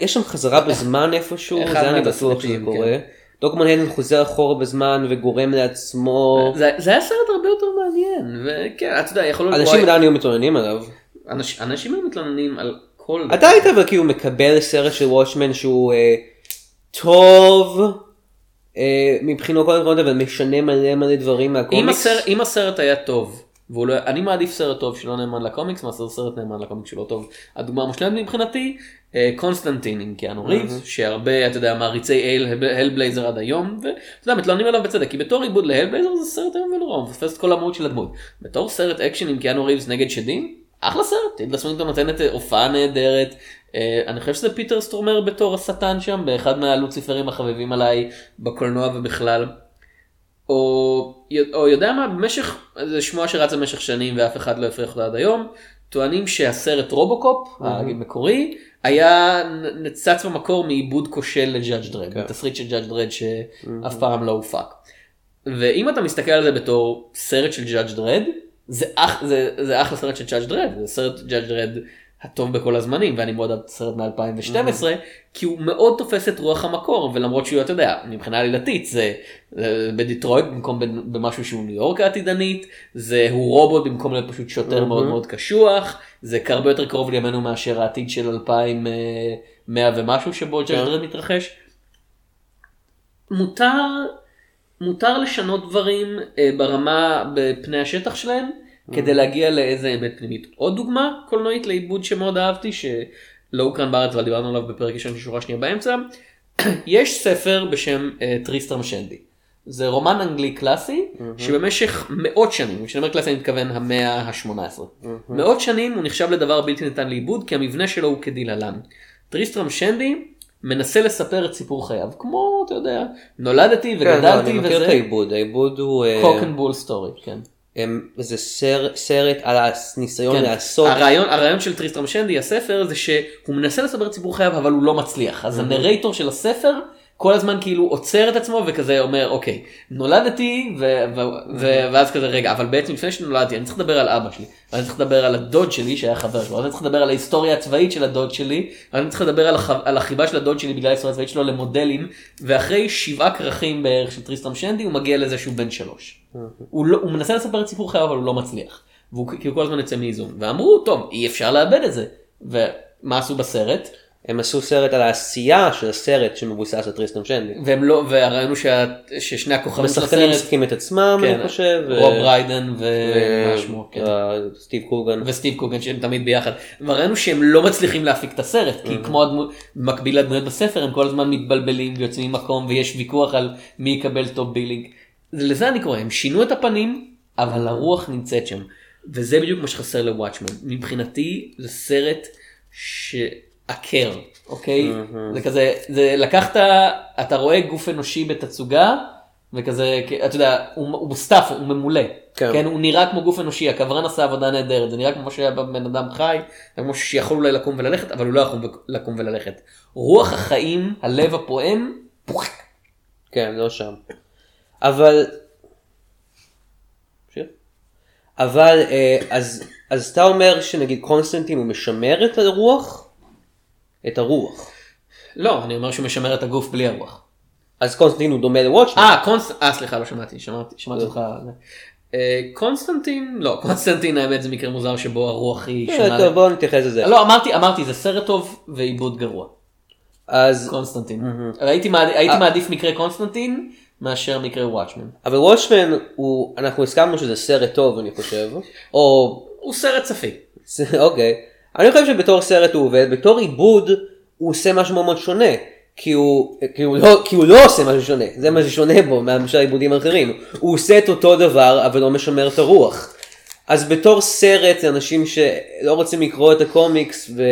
יש שם חזרה בזמן איפשהו, זה אני בטוח שזה קורה. כן. דוקמן היידן חוזר אחורה בזמן וגורם לעצמו, זה, היה סרט הרבה יותר מעניין, וכן, אתה יודע, יכול להיות... אנשים עדיין היו מתלוננים עליו. אנש, אנשים היו מתלוננים על כל... אתה היית אבל כאילו מקבל סרט של וואטשמן שהוא אה, טוב אה, מבחינות כל הקרונות אבל משנה מלא מלא דברים אם מהקומיקס. הסרט, אם הסרט היה טוב, והוא לא, אני מעדיף סרט טוב שלא נאמן לקומיקס מאשר סרט נאמן לקומיקס שלא טוב. הדוגמה המושלמת מבחינתי, אה, קונסטנטין עם קיאנו ריבס, שהרבה, אתה יודע, מעריצי אל, Hellblazer עד היום, ואתה יודע, מתלוננים עליו בצדק, כי בתור עיבוד ל Hellblazer זה סרט איום ונורא, הוא מפספס את כל המהות של הדמות. בתור סרט אקשן עם קיאנו ריבס נגד שדים, אחלה סרט, טילדה סווינגטון נותנת אה, הופעה נהדרת, אה, אני חושב שזה פיטר סטורמר בתור השטן שם, באחד מהלוציפרים החביבים עליי בקולנוע ובכלל. או, או יודע מה, במשך, זה שמועה שרצה במשך שנים ואף אחד לא הפריך אותה עד היום, טוענים שהסרט רובוקופ המקורי היה נוצר במקור מעיבוד כושל לג'אדג' דרד, כן. תסריט של ג'אדג' דרד שאף פעם לא הופק. ואם אתה מסתכל על זה בתור סרט של ג'אדג' דרד, זה, אח, זה, זה אחלה סרט של ג'אדג' דרד, זה סרט ג'אדג' דרד הטוב בכל הזמנים, ואני מאוד אוהב את הסרט מ-2012, כי הוא מאוד תופס את רוח המקור, ולמרות שהוא, אתה יודע, מבחינה עלילתית, זה, זה בדיטרויט במקום במשהו שהוא ניו יורק העתידנית, זה הוא רובוט במקום להיות פשוט שוטר מאוד מאוד קשוח, זה הרבה יותר קרוב לימינו מאשר העתיד של 2100 ומשהו שבו ג'אדג' דרד מתרחש. מותר, מותר לשנות דברים אה, ברמה בפני השטח שלהם כדי להגיע לאיזה אמת פנימית. עוד דוגמה קולנועית לעיבוד שמאוד אהבתי שלא הוקרן בארץ אבל דיברנו עליו בפרק ראשון של שורה שנייה באמצע. יש ספר בשם אה, טריסטרם שנדי. זה רומן אנגלי קלאסי שבמשך מאות שנים, כשאני אומר קלאסי אני מתכוון המאה ה-18. מאות שנים הוא נחשב לדבר בלתי ניתן לעיבוד כי המבנה שלו הוא כדלהלן. טריסטרם שנדי מנסה לספר את סיפור חייו כמו אתה יודע נולדתי כן, לא, וגדלתי אני מכיר את וזה העיבוד, העיבוד הוא אה, Cock and Bull Story כן. הם- זה סר- סרט על הניסיון כן. לעשות, הרעיון, הרעיון של טריסטרם שנדי הספר זה שהוא מנסה לספר את סיפור חייו אבל הוא לא מצליח אז ה narrator של הספר כל הזמן כאילו עוצר את עצמו וכזה אומר אוקיי נולדתי ו- ו- ו- ואז כזה רגע אבל בעצם לפני שנולדתי אני צריך לדבר על אבא שלי ואני צריך לדבר על הדוד שלי שהיה חבר שלו אז אני צריך לדבר על ההיסטוריה הצבאית של הדוד שלי אז אני צריך לדבר על, הח- על החיבה של הדוד שלי בגלל ההיסטוריה הצבאית שלו למודלים ואחרי שבעה כרכים בערך של טריסטרם שנדי הוא מגיע לזה שהוא בן שלוש. הוא, לא, הוא מנסה לספר את סיפור חייו אבל הוא לא מצליח. והוא כאילו כל הזמן יוצא מאיזון. ואמרו טוב אי אפשר לעבד את זה. ומה עשו בסרט? הם עשו סרט על העשייה של הסרט שמבוסס על טריסטן שנדי. והם לא, הוא שה- ששני הכוכבים של הסרט, משחקים את עצמם, כן, אני חושב. ו- רוב ברידון ומה ו- שמו, כן. סטיב קוגן. וסטיב קוגן שהם תמיד ביחד. והראינו שהם לא מצליחים להפיק את הסרט, כי כמו הדמו- במקביל לדמויות בספר הם כל הזמן מתבלבלים ויוצאים ממקום ויש ויכוח על מי יקבל top billing. לזה אני קורא, הם שינו את הפנים, אבל הרוח נמצאת שם. וזה בדיוק מה שחסר לוואטשמן. מבחינתי זה סרט שעקר, אוקיי? זה כזה, זה לקחת, אתה רואה גוף אנושי בתצוגה, וכזה, אתה יודע, הוא, הוא stuffed, הוא ממולא. כן. כן, הוא נראה כמו גוף אנושי, הקברן עשה עבודה נהדרת, זה נראה כמו שהיה בן אדם חי, כמו שיכול אולי לקום וללכת, אבל הוא לא יכול לקום וללכת. רוח החיים, הלב הפועם, פוח. כן, לא שם. אבל... שיר? אבל אה, אז, אז אתה אומר שנגיד קונסטנטין הוא משמר את הרוח? את הרוח. לא, אני אומר שהוא משמר את הגוף בלי הרוח. אז קונסטנטין הוא דומה לוואטשמן. אה, קונסט... אה, סליחה, לא שמעתי, שמעתי, שמעתי אותך. אה, קונסטנטין, לא, קונסטנטין האמת זה מקרה מוזר שבו הרוח היא אה, שונה. טוב, בואו נתייחס לזה. לא, אמרתי, אמרתי, זה סרט טוב ועיבוד גרוע. אז, קונסטנטין. הייתי מעדיף- הייתי מעדיף מקרה קונסטנטין מאשר מקרה וואטשמן. אבל וואטשמן הוא, אנחנו הסכמנו שזה סרט טוב אני חושב. או, הוא סרט צפיר. אוקיי. אני חושב שבתור סרט הוא עובד, בתור עיבוד הוא עושה משהו מאוד מאוד שונה. כי הוא, כי, הוא לא, כי הוא לא עושה משהו שונה, זה מה ששונה בו מהמשל עיבודים האחרים. הוא עושה את אותו דבר אבל לא משמר את הרוח. אז בתור סרט לאנשים שלא רוצים לקרוא את הקומיקס וזה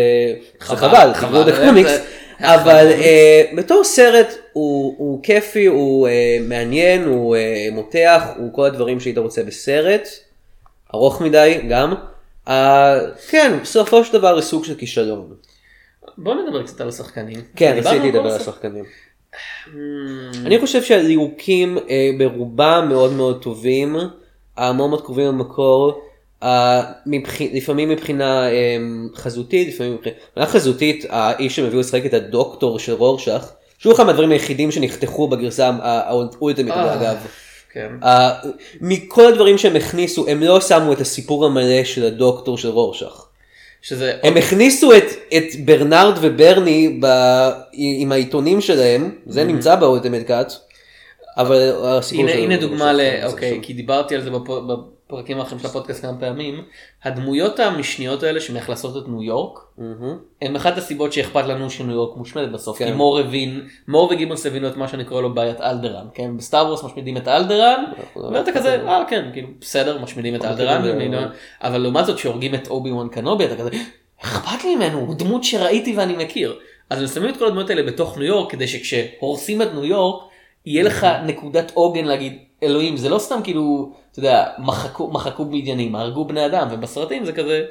חבל, חבל, חבל, תקראו את הקומיקס, זה- אבל uh, בתור סרט הוא, הוא כיפי, הוא uh, מעניין, הוא uh, מותח, הוא כל הדברים שהיית רוצה בסרט, ארוך מדי גם. Uh, כן, בסופו של דבר זה סוג של כישלון. בוא נדבר קצת על השחקנים. כן, רציתי לדבר על השחק- השחקנים. Hmm, אני חושב שהליהוקים אה, ברובם מאוד מאוד טובים, אה, מאוד מאוד קרובים למקור, אה, מבח... לפעמים מבחינה אה, חזותית, לפעמים מבחינה חזותית, האיש שהם הביאו לשחק את הדוקטור של רורשך, שהוא אחד מהדברים היחידים שנחתכו בגרסה האולטימית אגב. כן. Uh, מכל הדברים שהם הכניסו, הם לא שמו את הסיפור המלא של הדוקטור של רורשך. שזה הם הכניסו את, את ברנרד וברני ב, עם העיתונים שלהם, זה נמצא באולטימט קאט, אבל הסיפור הנה, שלהם הנה דוגמה ל... אוקיי. כי דיברתי על זה בפ... בפרקים האחרים של הפודקאסט כמה פעמים. הדמויות המשניות האלה שמאכלסות את ניו יורק, מהמם. הם אחת הסיבות שאכפת לנו שניו יורק מושמדת בסוף. כן. כי מור הבין, מור וגיבונס הבינו את מה שאני קורא לו בעיית אלדרן. כן, בסטאר וורס משמידים את אלדרן, ואתה כזה, אה כן, כאילו, בסדר, משמידים את אלדרן, לא- אבל לעומת זאת שהורגים את אובי וואן קנובי, אתה כזה, אכפת לי ממנו, הוא דמות שראיתי ואני מכיר. אז הם שמים את כל הדמויות האלה בתוך ניו יורק, כדי שכשהורסים את ניו יורק, יהיה לך נקודת עוגן להגיד, אלוהים, זה לא סתם כאילו, אתה יודע, מחקו, מחקו בניינים, הרגו בני אדם, ובסרטים זה כזה,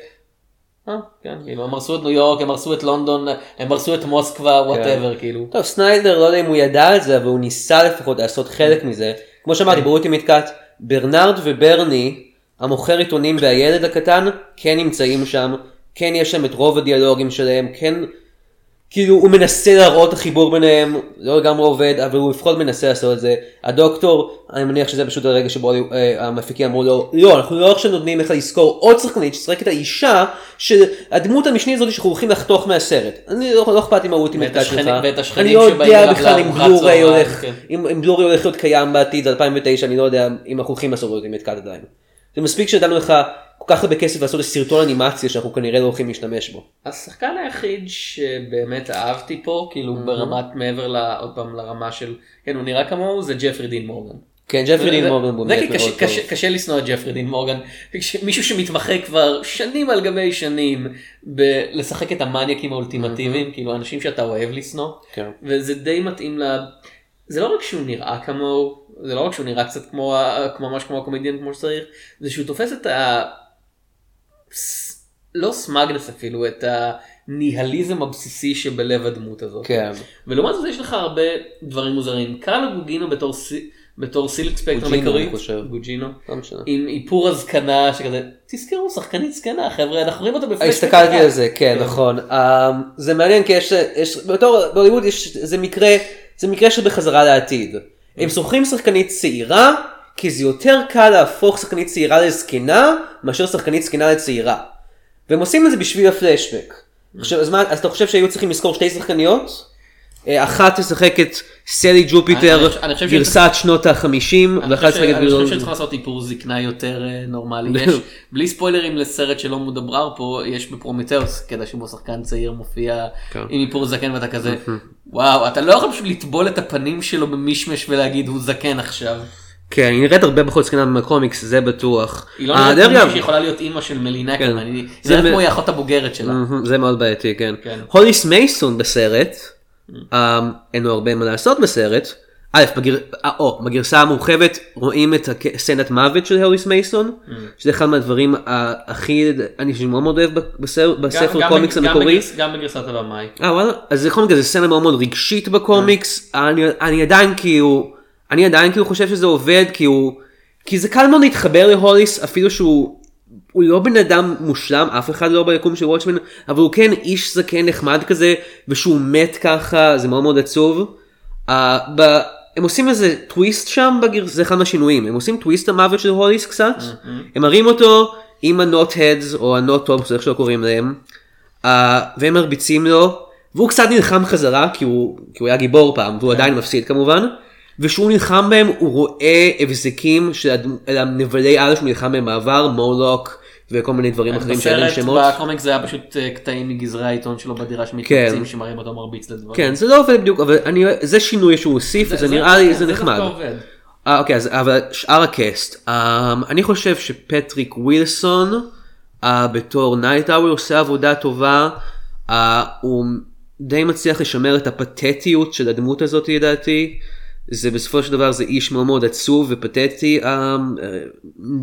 אה, כן, כאילו, הם הרסו את ניו יורק, הם הרסו את לונדון, הם הרסו את מוסקבה, whatever, כאילו. טוב, סניידר, לא יודע אם הוא ידע על זה, אבל הוא ניסה לפחות לעשות חלק מזה. כמו שאמרתי, כן. ב Ultimate Cut, ברנרד וברני, המוכר עיתונים והילד הקטן, כן נמצאים שם, כן יש שם את רוב הדיאלוגים שלהם, כן, כאילו הוא מנסה להראות את החיבור ביניהם, לא לגמרי עובד, אבל הוא לפחות מנסה לעשות את זה. הדוקטור, אני מניח שזה פשוט הרגע שבו אה, המפיקים אמרו לו, לא, אנחנו לא עכשיו נותנים לך לזכור עוד שחקנית שתשחק את האישה של הדמות המשנית הזאת שאנחנו הולכים לחתוך מהסרט. אני לא, לא אכפת עם ואת קאט השכנים- שלך. אני לא יודע בכלל אם בלוריי צהריים, הולך, כן. אם אם בלוריי הולך להיות קיים בעתיד, זה 2009, אני לא יודע אם אנחנו הולכים לעשות אולטימט קאט עדיין. זה מספיק שנתנו לך כל כך הרבה כסף לעשות סרטון אנימציה שאנחנו כנראה לא הולכים להשתמש בו. השחקן היחיד שבאמת אהבתי פה, כאילו ברמת מעבר ל... עוד פעם לרמה של, כן הוא נראה כמוהו, זה ג'פרי דין מורגן. כן, ג'פרי דין מורגן באמת כי קשה- מאוד טוב. קשה- קשה לשנוא את ג'פרי דין מורגן, מישהו שמתמחה כבר שנים על גבי שנים בלשחק את המניאקים האולטימטיביים, כאילו אנשים שאתה אוהב לשנוא, כן. וזה די מתאים ל... זה לא רק שהוא נראה כמוהו, זה לא רק שהוא נראה קצת כמו ממש כמו הקומדיאן כמו שצריך, זה שהוא תופס את ה... לא סמאגנס אפילו, את הניהליזם הבסיסי שבלב הדמות הזאת. כן. ולעומת זאת יש לך הרבה דברים מוזרים. קרלו גוגינו בתור, בתור סילק ספקטרום אני חושב. גוג'ינו, לא. עם איפור הזקנה שכזה, תזכרו שחקנית זקנה חבר'ה אנחנו רואים אותה בפלשבק. הסתכלתי אחד." על זה, כן, כן. נכון. אמ, זה מעניין כי יש, יש, בתור, בהוליווד יש, זה מקרה, זה מקרה של בחזרה לעתיד. הם שוכרים שחקנית צעירה, כי זה יותר קל להפוך שחקנית צעירה לזקנה, מאשר שחקנית זקנה לצעירה. והם עושים את זה בשביל הפלשבק. עכשיו, אז, מה, אז אתה חושב שהיו צריכים לשכור שתי שחקניות? אה, אחת תשחק את סלי ג'ופיטר, גרסת שנות החמישים, ואחת תשחק את אני חושב גרסת... שצריך לעשות איפור זקנה יותר אה, נורמלי. יש, בלי ספוילרים לסרט שלא מדובר פה, יש בפרומטאוס קטע שבו שחקן צעיר מופיע כן. עם איפור זקן ואתה כזה, וואו, אתה לא יכול פשוט לטבול את הפנים שלו במישמש ולהגיד הוא זקן עכשיו. כן, היא נראית הרבה פחות זקנה מהקומיקס, זה בטוח. היא לא אה, נראית דרך כמו אגב, שהיא יכולה להיות אימא של מלינה כן. כאן, היא זה נראית כמו היא האחות הבוגרת שלה. זה מאוד בעייתי, כן. כן. הוליס מייסון בסרט, אה, אין לו הרבה מה לעשות בסרט. א', בגר... אה, או, בגרסה המורחבת רואים את סצנת מוות של הוליס מייסון, שזה אחד מהדברים ה- הכי, אני שאני מאוד מאוד אוהב בספר גם קומיקס גם המקורי. בגרס- גם בגרסת הבמאי. אה וואלה, אז בכל מקרה זה סצנה מאוד מאוד רגשית בקומיקס, אני, אני עדיין כאילו, אני עדיין כאילו חושב שזה עובד, כי הוא, כי זה קל מאוד להתחבר להוליס, אפילו שהוא, הוא לא בן אדם מושלם, אף אחד לא ביקום של וואטשמן, אבל הוא כן איש זקן נחמד כזה, ושהוא מת ככה, זה מאוד מאוד עצוב. Uh, ב... הם עושים איזה טוויסט שם, בגר... זה אחד מהשינויים, הם עושים טוויסט המוות של הוליס קצת, הם מראים אותו עם ה Knot Heads או ה Knot Tops, איך שלא קוראים להם, אה, והם מרביצים לו, והוא קצת נלחם חזרה, כי הוא, כי הוא היה גיבור פעם, והוא עדיין מפסיד כמובן, וכשהוא נלחם בהם הוא רואה הבזקים של הנבלים שהוא נלחם בהם בעבר, מולוק וכל מיני דברים אחרים שאין להם שמות. בקומיקס זה היה פשוט אה, קטעים מגזרי העיתון שלו בדירה כן. שמתפוצצים שמראים אותו מרביץ לדברים. כן, זה לא עובד בדיוק, אבל אני, זה שינוי שהוא הוסיף, וזה נראה לי, זה נחמד. דווקא עובד. אה, אוקיי, אז אבל שאר הקאסט, אה, אני חושב שפטריק ווילסון אה, בתור נייט אאול עושה עבודה טובה, אה, הוא די מצליח לשמר את הפתטיות של הדמות הזאת לדעתי. זה בסופו של דבר זה איש מאוד מאוד עצוב ופתטי,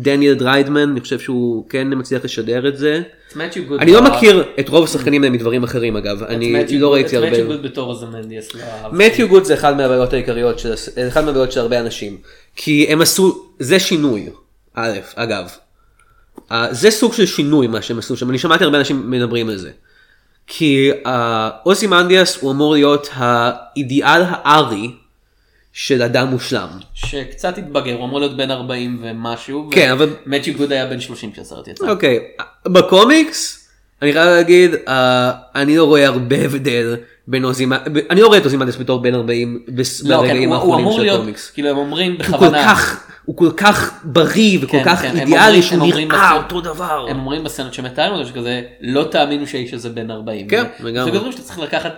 דניאל דרייברג, אני חושב שהוא כן מצליח לשדר את זה. את אני לא מכיר את רוב השחקנים האלה מדברים אחרים אגב, את אני לא ראיתי את הרבה. מתיו גוד בתור אהבתי. מתיו גוד זה אחד מהבעיות העיקריות של, אחד מהבעיות של הרבה אנשים. כי הם עשו, זה שינוי, א', אגב. זה סוג של שינוי מה שהם עשו שם, אני שמעתי הרבה אנשים מדברים על זה. כי אה, אוזימנדיאס הוא אמור להיות האידיאל הארי של אדם מושלם. שקצת התבגר, הוא אמור להיות בן 40 ומשהו. כן, אבל- מתיו גוד היה בן 30 כשהסרט יצא. אוקיי, בקומיקס, אני חייב להגיד, אה, אני לא רואה הרבה הבדל בין אוזי מנדיאס, אני לא רואה את אוזי מנדיאס בתור בן 40 בס- לא, כן, ברגעים הוא האחרונים של הקומיקס. כאילו הם אומרים הוא כל בכוונה, כך, הוא כל כך בריא וכל כן, כך כן, אידיאלי שהוא נראה אותו דבר. הם אומרים בסצנות שמתארים אותו שכזה, לא תאמינו שהאיש הזה בן 40. כן, לגמרי. זה דברים שאתה צריך לקחת.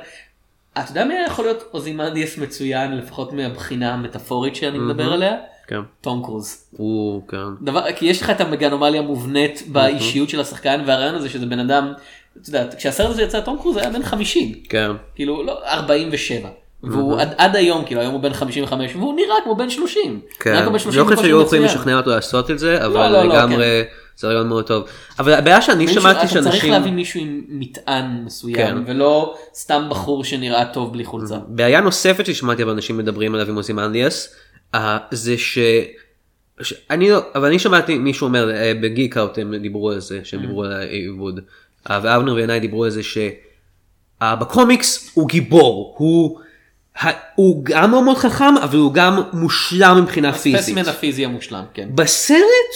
אתה יודע מי יכול להיות אוזימנדיאס מצוין, לפחות מהבחינה המטאפורית שאני מדבר עליה? כן. תום קרוז. הוא כן. דבר, כי יש לך את המגנומליה המובנית באישיות של השחקן והרעיון הזה שזה בן אדם, אתה יודע, כשהסרט הזה יצא תום קרוז היה בן 50, כן. כאילו לא 47. והוא עד, עד היום כאילו היום הוא בן 55 והוא נראה כמו בן 30. כן. נראה כמו בן אני 30 לא חושב שהיו יכולים. לשכנע אותו לעשות את זה, אבל לא, לא, לגמרי זה רעיון מאוד טוב. אבל הבעיה שאני מישהו- שמעתי אתה צריך שאנשים... להביא מישהו עם מטען מסוים כן. ולא סתם בחור שנראה טוב בלי חולצה. בעיה נוספת ששמעתי אבל אנשים מדברים עליו עם אוזימנדיאס, אה, זה ש... ש... אני לא, אבל אני שמעתי מישהו אומר, אה, בגיק אאוט הם דיברו על זה, שהם דיברו על העיבוד, אה, ואבנר ועיניי דיברו על זה שבקומיקס הוא גיבור, הוא, הוא גם מאוד מאוד חכם, אבל הוא גם מושלם מבחינה פיזית. הספסימן הפיזי המושלם, כן. בסרט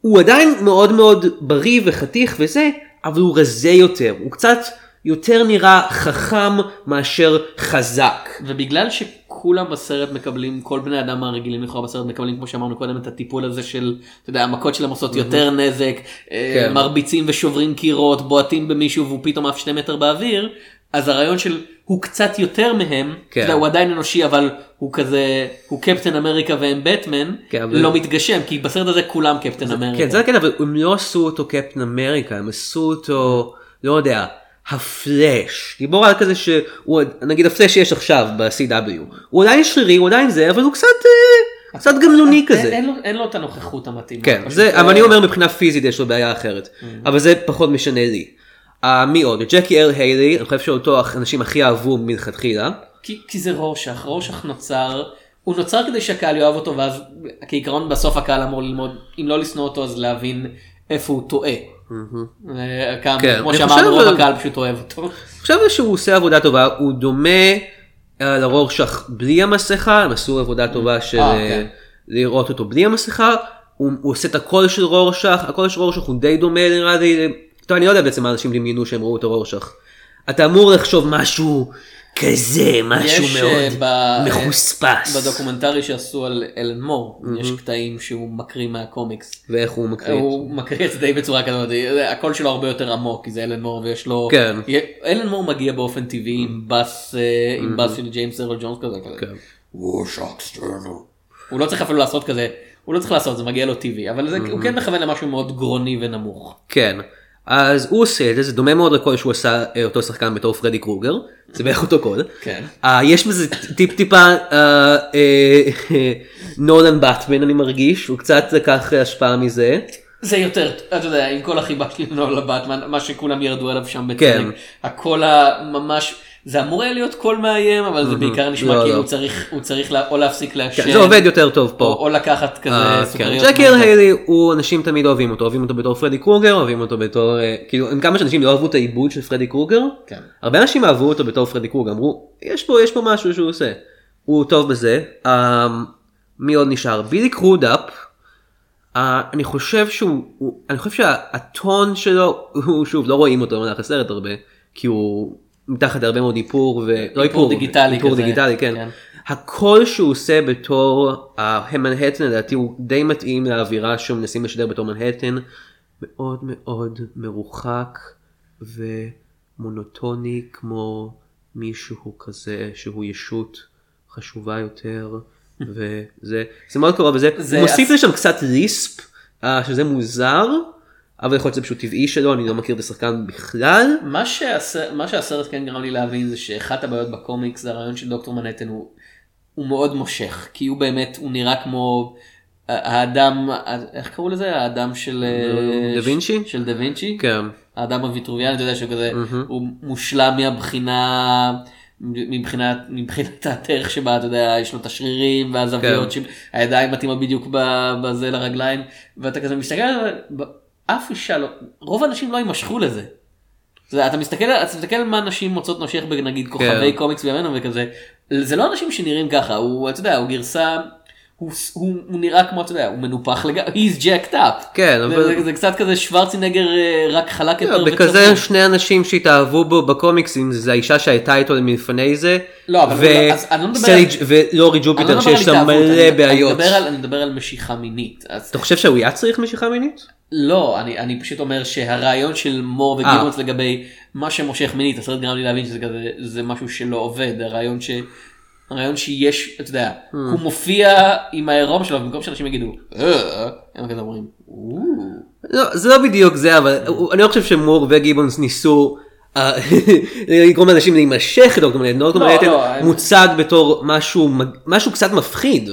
הוא עדיין מאוד מאוד בריא וחתיך וזה, אבל הוא רזה יותר, הוא קצת יותר נראה חכם מאשר חזק. ובגלל שכולם בסרט מקבלים, כל בני אדם הרגילים לכאורה בסרט מקבלים, כמו שאמרנו קודם, את הטיפול הזה של, אתה יודע, המכות שלהם עושות יותר נזק, אה, כן. מרביצים ושוברים קירות, בועטים במישהו והוא פתאום עף שני מטר באוויר, אז הרעיון של הוא קצת יותר מהם, כן. יודע, הוא עדיין אנושי אבל הוא כזה, הוא קפטן אמריקה והם בטמן, כן, אבל- לא מתגשם, כי בסרט הזה כולם קפטן אמריקה. כן, זה כן, אבל הם לא עשו אותו קפטן אמריקה, הם עשו אותו, לא יודע, הפלאש. גיבור על כזה שהוא, נגיד הפלאש שיש עכשיו ב-CW. הוא עדיין שרירי, הוא עדיין זה, אבל הוא קצת, אה, קצת גמלוני אין- כזה. אין לו- אין לו את הנוכחות המתאימה. כן, זה, אבל אני אומר מבחינה פיזית יש לו בעיה אחרת. אבל זה פחות משנה לי. אה, מי עוד? ג'קי אל היילי, אני חושב שאותו אנשים הכי אהבו מלכתחילה. כי, כי זה רורשך, רורשך נוצר, הוא נוצר כדי שהקהל יאהב אותו ואז כעיקרון בסוף הקהל אמור ללמוד, אם לא לשנוא אותו אז להבין איפה הוא טועה. אה, כמה- כן, כמו שאמרנו רוב אבל- הקהל פשוט אוהב אותו. אני חושב שהוא עושה עבודה טובה, הוא דומה אה, לרורשך בלי המסכה, הם עשו עבודה טובה של אה, אה, כן. לראות אותו בלי המסכה, הוא, הוא עושה את הקול של רורשך, הקול של רורשך הוא די דומה נראה לי, טוב אני לא יודע בעצם מה אנשים דמיינו שהם ראו את הרורשך, אתה אמור לחשוב משהו כזה, משהו יש, מאוד אה, ב- מחוספס. ב documentary שעשו על אלן מור, יש קטעים שהוא מקריא מהקומיקס. ואיך הוא מקריא? הוא מקריא את זה די בצורה כזאת, הקול שלו הרבה יותר עמוק, כי זה אלן מור ויש לו... כן. אלן מור מגיע באופן טבעי עם בס, אה, עם בס של ג'יימס ארל ג'ונס כזה. כן. הוא לא צריך אפילו לעשות כזה, הוא לא צריך לעשות, זה מגיע לו טבעי, אבל זה- הוא כן מכוון למשהו מאוד גרוני ונמוך. כן. אז הוא עושה את זה, זה דומה מאוד לקול שהוא עשה אה, אותו שחקן בתור פרדי קרוגר, זה בערך אותו קול. כן. אה, יש בזה טיפ טיפה אה, אה, נולן באטמן אני מרגיש, הוא קצת לקח השפעה מזה. זה יותר, אתה יודע, עם כל החיבה שלי לנול לבטמן, מה שכולם ירדו עליו שם בצדק, כן. הקול הממש, זה אמור היה להיות קול מאיים, אבל זה בעיקר נשמע לא, כאילו לא. הוא צריך, הוא צריך לה- או להפסיק לעשן, כן, זה עובד יותר טוב או, פה. או לקחת כזה אה, כן. סוכריות. מהטוב. היילי הוא אנשים תמיד אוהבים אותו, אוהבים אותו בתור פרדי קרוגר, אוהבים אותו בתור, אה, כאילו עם כמה שאנשים לא אהבו את העיבוד של פרדי קרוגר, כן. הרבה אנשים אהבו אותו בתור פרדי קרוגר, אמרו יש פה יש פה משהו שהוא עושה, הוא טוב בזה, אה, מי עוד נשאר? בילי קרודאפ, אה, אני חושב שהוא, הוא- אני חושב שהטון שלו, הוא שוב לא רואים אותו במהלך הסרט הרבה, כי הוא מתחת להרבה מאוד איפור, ולא איפור, דיגיטלי איפור כזה, דיגיטלי, כן. כן. הקול שהוא עושה בתור המנהטן לדעתי הוא די מתאים לאווירה שמנסים לשדר בתור מנהטן מאוד מאוד מרוחק ומונוטוני כמו מישהו כזה שהוא ישות חשובה יותר וזה זה מאוד קרוב לזה זה הוא מוסיף לשם קצת ליספ אה, שזה מוזר אבל יכול להיות שזה פשוט טבעי שלו אני לא מכיר את השחקן בכלל. מה, שהסרט, מה שהסרט כן גרם לי להבין זה שאחת הבעיות בקומיקס זה הרעיון של דוקטור מנהטן הוא, הוא מאוד מושך כי הוא באמת הוא נראה כמו האדם איך קראו לזה? האדם של אה, דה וינצ'י? של דה וינצ'י? כן. האדם הוויטרוביאני אתה יודע שהוא כזה הוא מושלם מהבחינה מבחינת מבחינת הדרך שבה אתה יודע יש לו את השרירים והזוויות כן. שהידיים מתאימה בדיוק בזה לרגליים ואתה כזה מסתכל אף אישה לא רוב האנשים לא יימשכו לזה. זה, אתה מסתכל אתה מסתכל על מה נשים מוצאות נושך בנגיד כוכבי קומיקס בימינו וכזה זה לא אנשים שנראים ככה הוא אתה יודע הוא גרסה. הוא, הוא, הוא נראה כמו אתה יודע הוא מנופח לגמרי he's jacked up כן, זה, אבל- זה, זה קצת כזה שוורצינגר אה, רק חלק יותר לא, בכזה. שני אנשים שהתאהבו בו בקומיקסים זה האישה שהייתה איתו מלפני זה. לא, אבל ו- לא- אז אני לא מדבר סלי על- ולורי לא ג'ופיטר שיש לה מלא בעיות. אני מדבר על, אני מדבר על משיכה מינית. אז אתה חושב שהוא היה צריך משיכה מינית? לא, אני, אני פשוט אומר שהרעיון של מור אה. וגיבונס לגבי מה שמושך מינית, הסרט גרם לי להבין שזה כזה, זה משהו שלא עובד, הרעיון ש... הרעיון שיש, אתה יודע, Hmm. הוא מופיע עם העירום שלו, במקום שאנשים יגידו, אה, הם כזה אומרים, "או". לא, זה לא בדיוק זה אבל אני לא חושב שמור וגיבונס ניסו. אה, לגרום לאנשים להימשך לדוקטור מנהטן, דוקטור לא, מנהטן לא, הם- מוצג בתור משהו קצת מפחיד,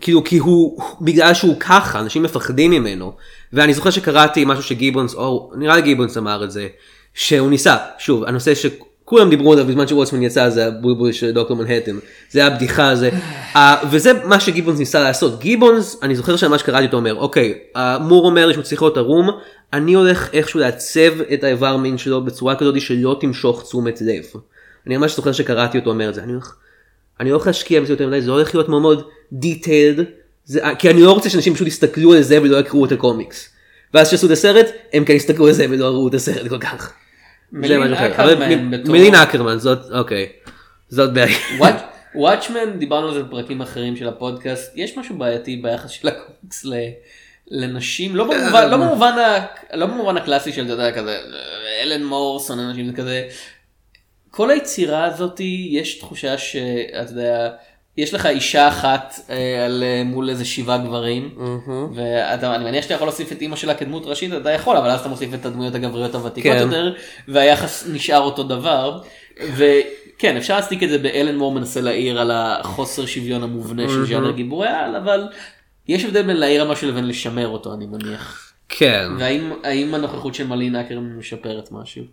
כאילו כי הוא בגלל שהוא ככה אנשים מפחדים ממנו, ואני זוכר שקראתי משהו שגיבונס, או נראה לי גיבונס אמר את זה, שהוא ניסה, שוב הנושא שכולם דיברו עליו בזמן שוולצמן יצא זה הבולבול של דוקטור מנהטן, זה הבדיחה הזה, אה, וזה מה שגיבונס ניסה לעשות, גיבונס אני זוכר שממש קראתי אותו אומר אוקיי, אה, מור אומר לי שהוא צריך להיות ערום, אני הולך איכשהו לעצב את האיבר מין שלו בצורה כזאת שלא תמשוך תשומת לב. אני ממש זוכר שקראתי אותו אומר את זה, אני הולך, אני הולך להשקיע בזה יותר מדי, זה הולך להיות מאוד מאוד דיטיילד, כי אני לא רוצה שאנשים פשוט יסתכלו על זה ולא יקראו את הקומיקס. ואז כשעשו את הסרט, הם כן יסתכלו על זה ולא ראו את הסרט כל כך. מלין. אקרמן מלין אקרמן, זאת, אוקיי. זאת בעיה. וואטשמן דיברנו על זה בפרקים אחרים של הפודקאסט יש משהו בעייתי ביחס של הקומיקס ל... לנשים לא במובן לא במובן לא במובן הקלאסי של אתה יודע כזה אלן מורסון אנשים זה כזה. כל היצירה הזאתי יש תחושה שאתה יודע יש לך אישה אחת אה, על אה, מול איזה שבעה גברים ואני מניח שאתה יכול להוסיף את אימא שלה כדמות ראשית אתה יכול אבל אז אתה מוסיף את הדמויות הגבריות הוותיקות כן. יותר והיחס נשאר אותו דבר. וכן אפשר להצדיק את זה באלן מור מנסה להעיר על החוסר שוויון המובנה של ז'אנר גיבורי על אבל יש הבדל בין להעיר על משהו לבין לשמר אותו אני מניח. כן. והאם האם הנוכחות של מלין אקרמן משפרת משהו?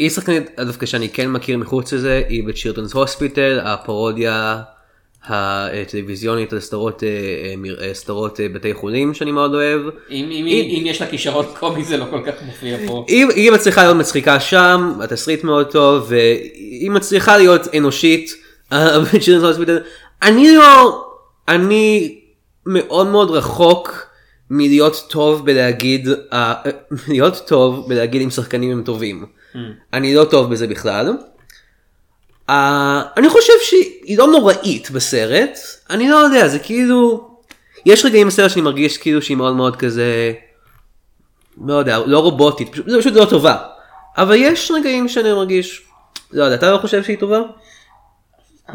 היא שחקנית דווקא שאני כן מכיר מחוץ לזה, היא בצ'ירטונס הוספיטל, הפרודיה הטלוויזיונית על סדרות, אה, אה, אה, סדרות בתי חולים שאני מאוד אוהב. אם, אם, אם יש לה כישרון קומי זה לא כל כך מופיע פה. היא, היא מצליחה להיות מצחיקה שם, התסריט מאוד טוב, והיא מצליחה להיות אנושית. אני לא, אני מאוד מאוד רחוק מלהיות טוב בלהגיד, להיות טוב בלהגיד אם שחקנים הם טובים. אני לא טוב בזה בכלל. Uh, אני חושב שהיא לא נוראית בסרט, אני לא יודע, זה כאילו, יש רגעים בסרט שאני מרגיש כאילו שהיא מאוד מאוד כזה, לא יודע, לא רובוטית, פשוט, פשוט לא טובה. אבל יש רגעים שאני מרגיש, לא יודע, אתה לא חושב שהיא טובה?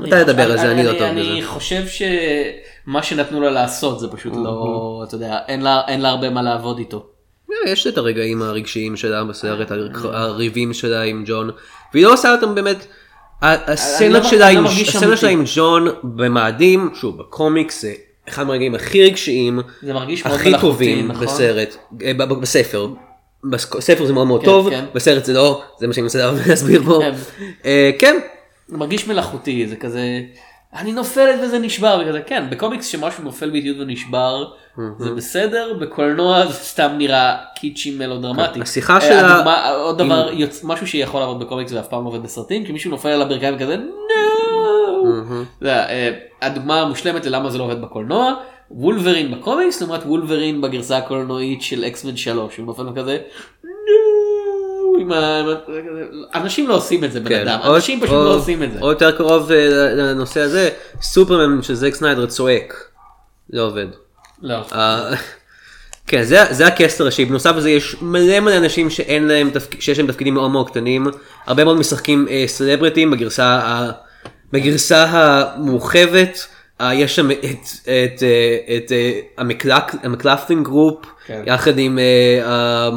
אתה תדבר על זה, אני לא טוב אני בזה. חושב שמה שנתנו לה לעשות זה פשוט לא, אתה יודע, אין לה הרבה מה לעבוד איתו. אה, יש את הרגעים הרגשיים שלה בסרט, הר- הריבים שלה עם ג'ון, והיא לא עושה אותם באמת, הסצנה לא- שלה לא עם- ג'ון במאדים, שוב, בקומיקס זה אחד מהרגעים הכי רגשיים, הכי טובים נכון? בסרט, אה, בספר. בספר זה מאוד מאוד כן, טוב, כן. בסרט זה לא, זה מה שאני מנסה להסביר פה. כן. אה, כן, מרגיש מלאכותי, זה כזה, אני נופלת וזה נשבר, וכזה, כן, בקומיקס שמשהו נופל באיטיות ונשבר, זה בסדר, בקולנוע זה סתם נראה קיצ'י מלודרמטי. השיחה אה, שלה הדוגמה, עוד דבר, יוצ... משהו שיכול לעבוד בקומיקס ואף פעם לא עובד בסרטים, כי מישהו נופל על הברכיים וכזה, נו. אה, הדוגמה המושלמת ללמה זה לא עובד בקולנוע, וולברין בקומיקס לעומת וולברין בגרסה הקולנועית של אקסמן 3, הוא נופל כזה. עם ה- אנשים לא עושים את זה בן כן, אדם, אנשים פשוט או- לא עושים את זה. או יותר קרוב אה, לנושא הזה, סופרמן של זק סניידר צועק. זה עובד. לא. אה, כן, זה, זה הקסט הראשי, בנוסף לזה יש מלא מלא אנשים שאין להם תפק... שיש להם תפקידים מאוד מאוד קטנים, הרבה מאוד משחקים אה, סלבריטים בגרסה, ה... בגרסה המורחבת, יש שם את, את, אה, את אה, המקלק, המקלאפלין group, כן. יחד עם אה, אה,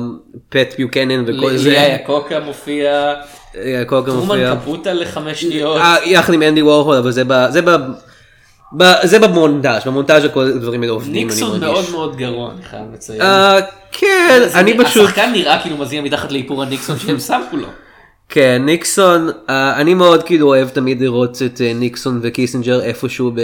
פט ביוקנן וכל זה, ליה יקוקה מופיע, אה, טרומן. קפוטה לחמש שניות. אה, יחד עם אנדי וורהול, אבל זה ב... זה ב... ב... זה במונטאז', במונטאז' כל הדברים האלה עובדים, אני ניקסון מרגיש. מאוד מאוד גרוע, אני חייב לציין. אה, כן, אני פשוט, השחקן נראה כאילו מזיע מתחת לאיפור הניקסון שהם שמו לו. כן, ניקסון, אה, אני מאוד כאילו אוהב תמיד לראות את אה, ניקסון וקיסינג'ר איפשהו ב...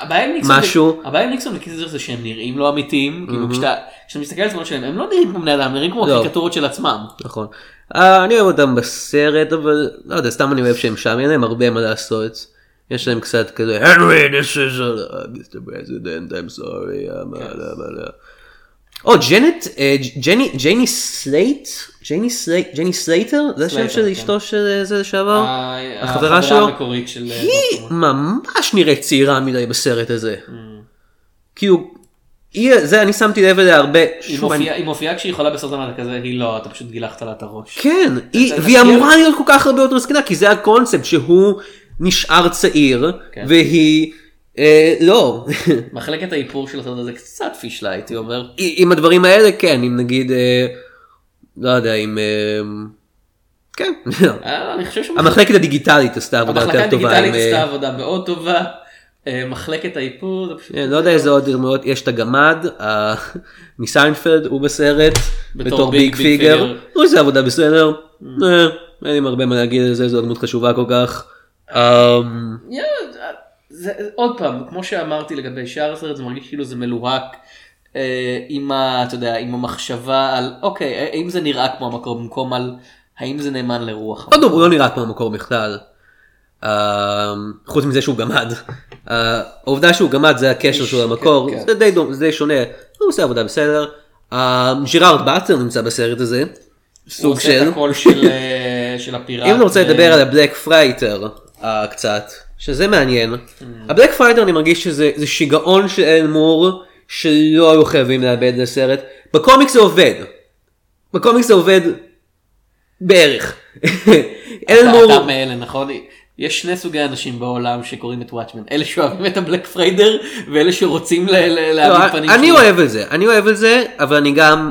הבעיה עם ניקסון, וקיסינג'ר זה שהם נראים לא אמיתיים, כאילו כשאתה מסתכל על תמונות שלהם הם לא נראים כמו בני אדם, הם נראים כמו לא. קריקטורות של עצמם. נכון. אה, אני אוהב אותם בסרט, אבל לא יודע, סתם אני אוהב שהם שם, אין להם הרבה מה לעשות. יש להם קצת כזה, הנרי, this is a... Mr. President, I'm sorry, I'm... או, ג'נט, ג'ני סלייט? ג'ני סלייט, ג'ני סלייטר? זה השם של כן. אשתו של זה לשעבר? החברה שלו? המקורית של... אה, היא. ממש נראית צעירה מדי בסרט הזה. כאילו, היא, זה אני שמתי לב אליה הרבה. היא שוב, אני- מופיעה- היא מופיעה כשהיא יכולה בסרט ואתה כזה, היא לא, אתה פשוט גילחת לה את הראש. כן, היא- אתה- והיא תזכיר- אמורה להיות כל כך הרבה יותר זקנה, כי זה הקונספט שהוא נשאר צעיר, כן. והיא אה, לא. מחלקת האיפור של הסרט הזה קצת פישלה הייתי אומר. עם הדברים האלה כן, אם נגיד, אה, לא יודע, אם... אה, כן, אה, המחלקת הדיגיטלית עשתה עבודה המחלקה יותר טובה. הדיגיטלית עם, אה, עשתה עבודה מאוד טובה. מחלקת האיפור לא יודע איזה עוד דמויות, יש את הגמד מסיינפלד, הוא בסרט, בתור ביג- פיגר. הוא עושה עבודה בסדר, אה, אין לי הרבה מה להגיד על זה, זו דמות חשובה כל כך. זה, עוד פעם, כמו שאמרתי לגבי שאר הסרט, זה מרגיש כאילו זה מלוהק עם, ה, אתה יודע, עם המחשבה על, אוקיי, האם זה נראה כמו המקור במקום על, האם זה נאמן לרוח. עוד פעם, הוא לא נראה כמו המקור בכלל. אה, חוץ מזה שהוא גמד. אה, העובדה שהוא גמד זה הקשר שלו למקור, כן, כן. זה די דומה, זה די שונה, הוא עושה עבודה בסדר. אה, ג'רארד באטר נמצא בסרט הזה, הוא סוג עושה של. את הקול של, אה, של הפיראט. אם אתה רוצה לדבר על ה Black Freighter אה, קצת, שזה מעניין, Mm. ה Black Freighter אני מרגיש שזה זה שיגעון של אלן מור שלא היו חייבים לאבד לסרט, בקומיקס זה עובד, בקומיקס זה עובד בערך. אלן מור, אתה מאלה, נכון? יש שני סוגי אנשים בעולם שקוראים את וואטשמן, אלה שאוהבים את ה Black Freighter ואלה שרוצים ל- ל- לא, להעמיד פנים. אני. אוהב את זה, אני אוהב את זה, אבל אני גם,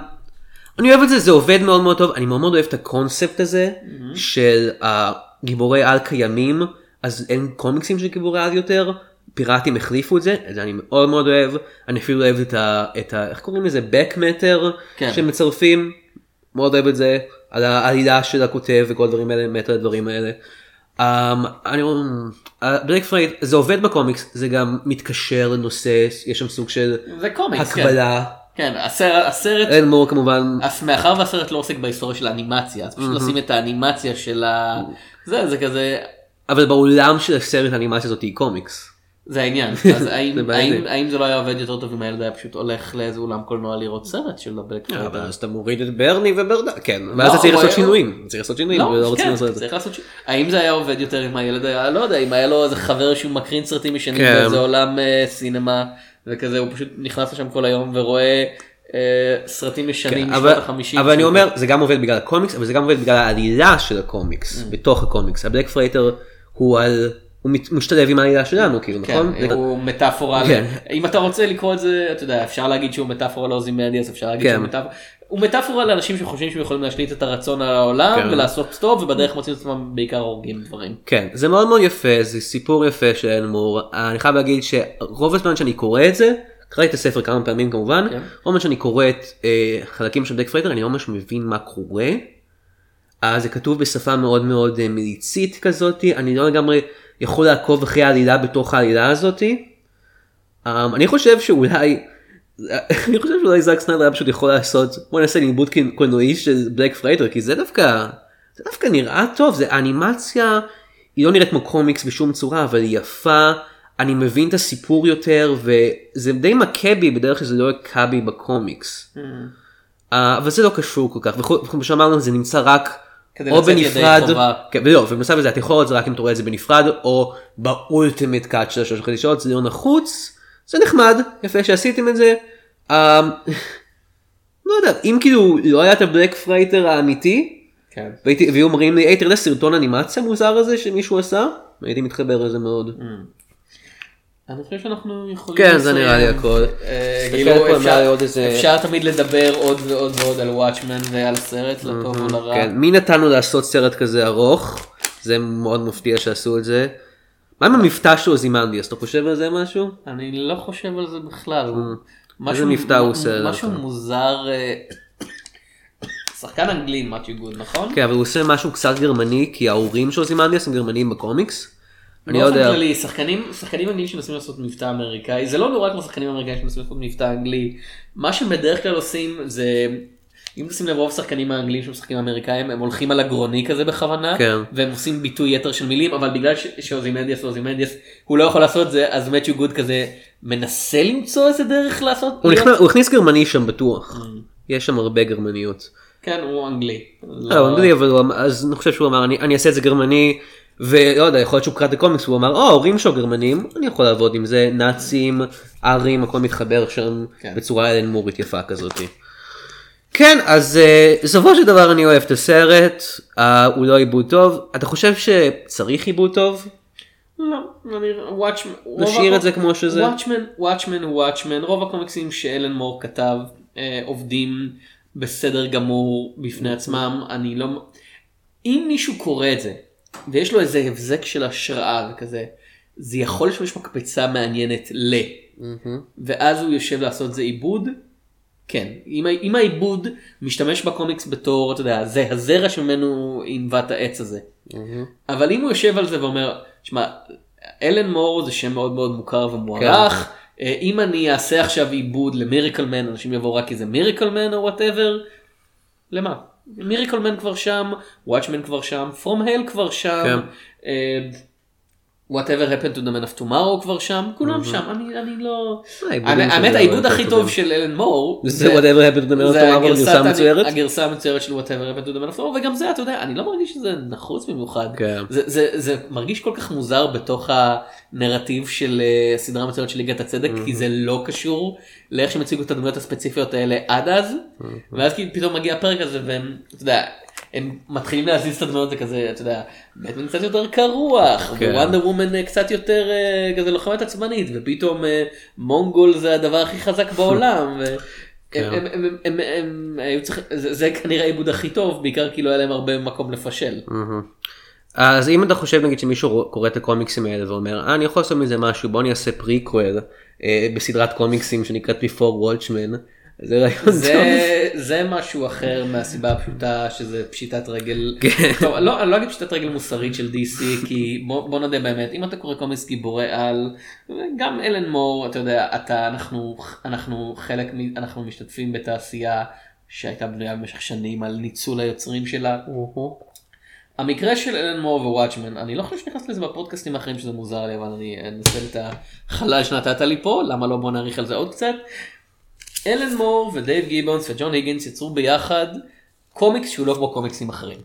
אני אוהב את זה, זה עובד מאוד מאוד טוב, אני מאוד מאוד אוהב את הקונספט הזה של הגיבורי על קיימים, אז אין קומיקסים של גיבורי על יותר, פיראטים החליפו את זה, את זה אני מאוד מאוד אוהב, אני אפילו אוהב את ה... את ה איך קוראים לזה? back matter כן. שמצרפים, מאוד אוהב את זה, על העלילה של הכותב וכל הדברים האלה, מת על הדברים האלה. Um, אני Black Freighter זה עובד בקומיקס, זה גם מתקשר לנושא, יש שם סוג של קומיקס, כן. הקבלה. כן, הסרט, הסרט אלן מור כמובן, מאחר והסרט לא עוסק בהיסטוריה של האנימציה, אז פשוט לשים את האנימציה של ה... זה, זה כזה... אבל בעולם של הסרט האנימציה הזאת היא קומיקס. זה העניין. אז האם. האם, האם זה לא היה עובד יותר טוב אם הילד היה פשוט הולך לאיזה אולם קולנוע לראות סרט של הבלק אבל פריידר? אז אתה מוריד את ברני וברדה, כן, ואז אתה צריך לעשות שינויים, צריך לעשות שינויים, לא, רוצים כן, לעשות את זה. צריך לעשות ש... האם זה היה עובד יותר אם הילד היה, לא יודע, אם היה לו איזה חבר שהוא מקרין סרטים ישנים כן. באיזה עולם אה, סינמה וכזה, הוא פשוט נכנס לשם כל היום ורואה אה, סרטים ישנים כן, משנות אבל, החמישים. אבל אני אומר זה גם עובד בגלל הקומיקס אבל זה גם עובד בגלל העלילה של הקומיקס בתוך הקומיקס ה Black Freighter הוא על הוא משתלב עם העלילה שלנו כאילו כן, נכון? הוא מטאפורה, כן. אם אתה רוצה לקרוא את זה, אתה יודע, אפשר להגיד שהוא מטאפורה לאוזימנדיאס, אפשר להגיד כן. שהוא מטאפורה, הוא מטאפורה לאנשים שחושבים שהם יכולים להשליט את הרצון על העולם כן. ולעשות טוב ובדרך מוצאים את עצמם בעיקר הורגים דברים. כן זה מאוד מאוד יפה זה סיפור יפה של אלן מור אני חייב להגיד שרוב הזמן שאני קורא את זה קראתי את הספר כמה פעמים כמובן כן. רוב הזמן שאני קורא את אה, חלקים של Black Freighter אני לא ממש מבין מה קורה. אה, זה כתוב בשפה מאוד מאוד אה, מליצית כזאתי אני לא לגמרי יכול לעקוב אחרי העלילה בתוך העלילה הזאתי. אה, אני חושב שאולי אני חושב שאולי זאק סניידר היה פשוט יכול לעשות בוא נעשה עיבוד קולנועי של Black Freighter כי זה דווקא זה דווקא נראה טוב זה אנימציה היא לא נראית כמו קומיקס בשום צורה אבל היא יפה אני מבין את הסיפור יותר וזה די מכה בי בדרך כלל זה לא הכה בי בקומיקס. אה, אבל זה לא קשור כל כך וכמו שאמרנו זה נמצא רק כדי או לצאת ידי בנפרד, חובה. כן, ולא, ובנוסף לזה אתה יכול לראות את זה רק אם אתה רואה את זה בנפרד או ב Ultimate Cut של השלוש וחצי שעות זה לא נחוץ זה נחמד יפה שעשיתם את זה. אה, לא יודע אם כאילו לא היה את ה Black Freighter האמיתי כן. והייתי והיו אומרים לי היי תראה את הסרטון אנימציה מוזר הזה שמישהו עשה הייתי מתחבר לזה מאוד. אני חושב שאנחנו יכולים כן זה נראה לי. הכל. אה, אפשר- תמיד לדבר עוד ועוד ועוד על וואטשמן ועל הסרט לטוב או לרע. כן, מי נתנו לעשות סרט כזה ארוך? זה מאוד מפתיע שעשו את זה. מה עם המבטא של אוזימנדיאס? אתה חושב על זה משהו? אני לא חושב על זה בכלל. איזה מבטא הוא עושה משהו? מוזר. אה, שחקן אנגלי מאצ'י גוד נכון? כן, אבל הוא עושה משהו קצת גרמני, כי ההורים של אוזימנדיאס הם גרמנים בקומיקס. אני לא באופן יודע. כללי שחקנים שחקנים אנגלים שמנסים לעשות מבטא אמריקאי זה לא נורא כמו שחקנים אמריקאים שמנסים לעשות מבטא אנגלי מה שהם בדרך כלל עושים זה אם תשים לב רוב השחקנים האנגלים שמשחקים אמריקאים הם הולכים על הגרוני כזה בכוונה כן. והם עושים ביטוי יתר של מילים אבל בגלל שאוזימנדיאס ואוזימנדיאס הוא לא יכול לעשות זה אז מת'יו גוד כזה מנסה למצוא איזה דרך לעשות הוא נכנס- הוא הכניס גרמני שם בטוח. Mm. יש שם הרבה גרמניות. כן הוא אנגלי. לא, הוא אנגלי, אבל הוא אמר- אז אני חושב שהוא אמר "אני- אני אעשה את זה גרמני. ולא יודע, יכול להיות שהוא קרא את הקומיקס, הוא אמר, או, ההורים שלו גרמנים, אני יכול לעבוד עם זה, נאצים, ארים, הכל מתחבר שם כן. בצורה אלן מורית יפה כזאת. כן, אז אה, בסופו של דבר אני אוהב את הסרט, אה, הוא לא עיבוד טוב, אתה חושב שצריך עיבוד טוב? לא, אני, וואטשמן, נשאיר את זה כמו שזה? וואטשמן, וואטשמן הוא וואטשמן, רוב הקומיקסים שאלן מור כתב אה, עובדים בסדר גמור בפני עצמם, אני לא, אם מישהו קורא את זה ויש לו איזה הבזק של השראה וכזה, זה יכול לשמש מקפצה מעניינת ל, ואז הוא יושב לעשות זה עיבוד. כן, אם, אם העיבוד משתמש בקומיקס בתור, אתה יודע, זה הזרע שממנו ענבת העץ הזה. אבל אם הוא יושב על זה ואומר, שמע, אלן מור זה שם מאוד מאוד מוכר ומוערך, אה, אם אני אעשה עכשיו עיבוד למיריקל מן, אנשים יבואו רק כי זה מיריקל מן או whatever, למה? מיריקל מן כבר שם, וואטשמן כבר שם, From Hell כבר שם, כן. אה, whatever happened to the man of tomorrow כבר שם, כולם שם, אני, אני לא... של האמת העיבוד הכי. טוב של אלן מור, זה whatever happened to the man of tomorrow, הגרסה המצוירת? הגרסה המצוירת של whatever happened to the man of tomorrow, וגם זה אתה יודע, אני לא מרגיש שזה נחוץ במיוחד. כן. זה, זה, זה מרגיש כל כך מוזר בתוך הנרטיב של אה, הסדרה המצוירת של ליגת הצדק, כי זה לא קשור לאיך שהם הציגו את הדמויות הספציפיות האלה עד אז, ואז כאילו פתאום מגיע הפרק הזה והם, אתה יודע, הם מתחילים להזיז את הדמויות זה כזה, אתה יודע, בטמן קצת יותר קר רוח, כן. ווונדר וומן אה, קצת יותר אה, כזה לוחמת עצבנית, ופתאום אה, מונגול זה הדבר הכי חזק בעולם. ו... כן. הם, הם, הם, הם, הם היו צריכים, זה, זה כנראה העיבוד הכי טוב, בעיקר כי לא היה להם הרבה מקום לפשל. אז אם אתה חושב נגיד שמישהו קורא את הקומיקסים האלה ואומר "אה, אני יכול לעשות מזה משהו בוא אני אעשה פריקוול אה, בסדרת קומיקסים שנקראת Before Watchmen. זה רעיון טוב. זה, זה משהו אחר מהסיבה הפשוטה שזה פשיטת רגל, כן. טוב, לא, אני לא אגיד פשיטת רגל מוסרית של DC כי בוא, בוא נודה באמת אם אתה קורא קומיקס גיבורי על גם אלן מור אתה יודע אתה אנחנו אנחנו חלק אנחנו משתתפים בתעשייה שהייתה בנויה במשך שנים על ניצול היוצרים שלה המקרה של אלן מור ווואטשמן, אני לא חושב שנכנסתי לזה בפודקאסטים האחרים שזה מוזר לי, אבל אני אנסה את החלל שנתת לי פה, למה לא בוא נאריך על זה עוד קצת. אלן מור ודייב גיבונס וג'ון היגינס יצרו ביחד קומיקס שהוא לא כמו קומיקסים אחרים.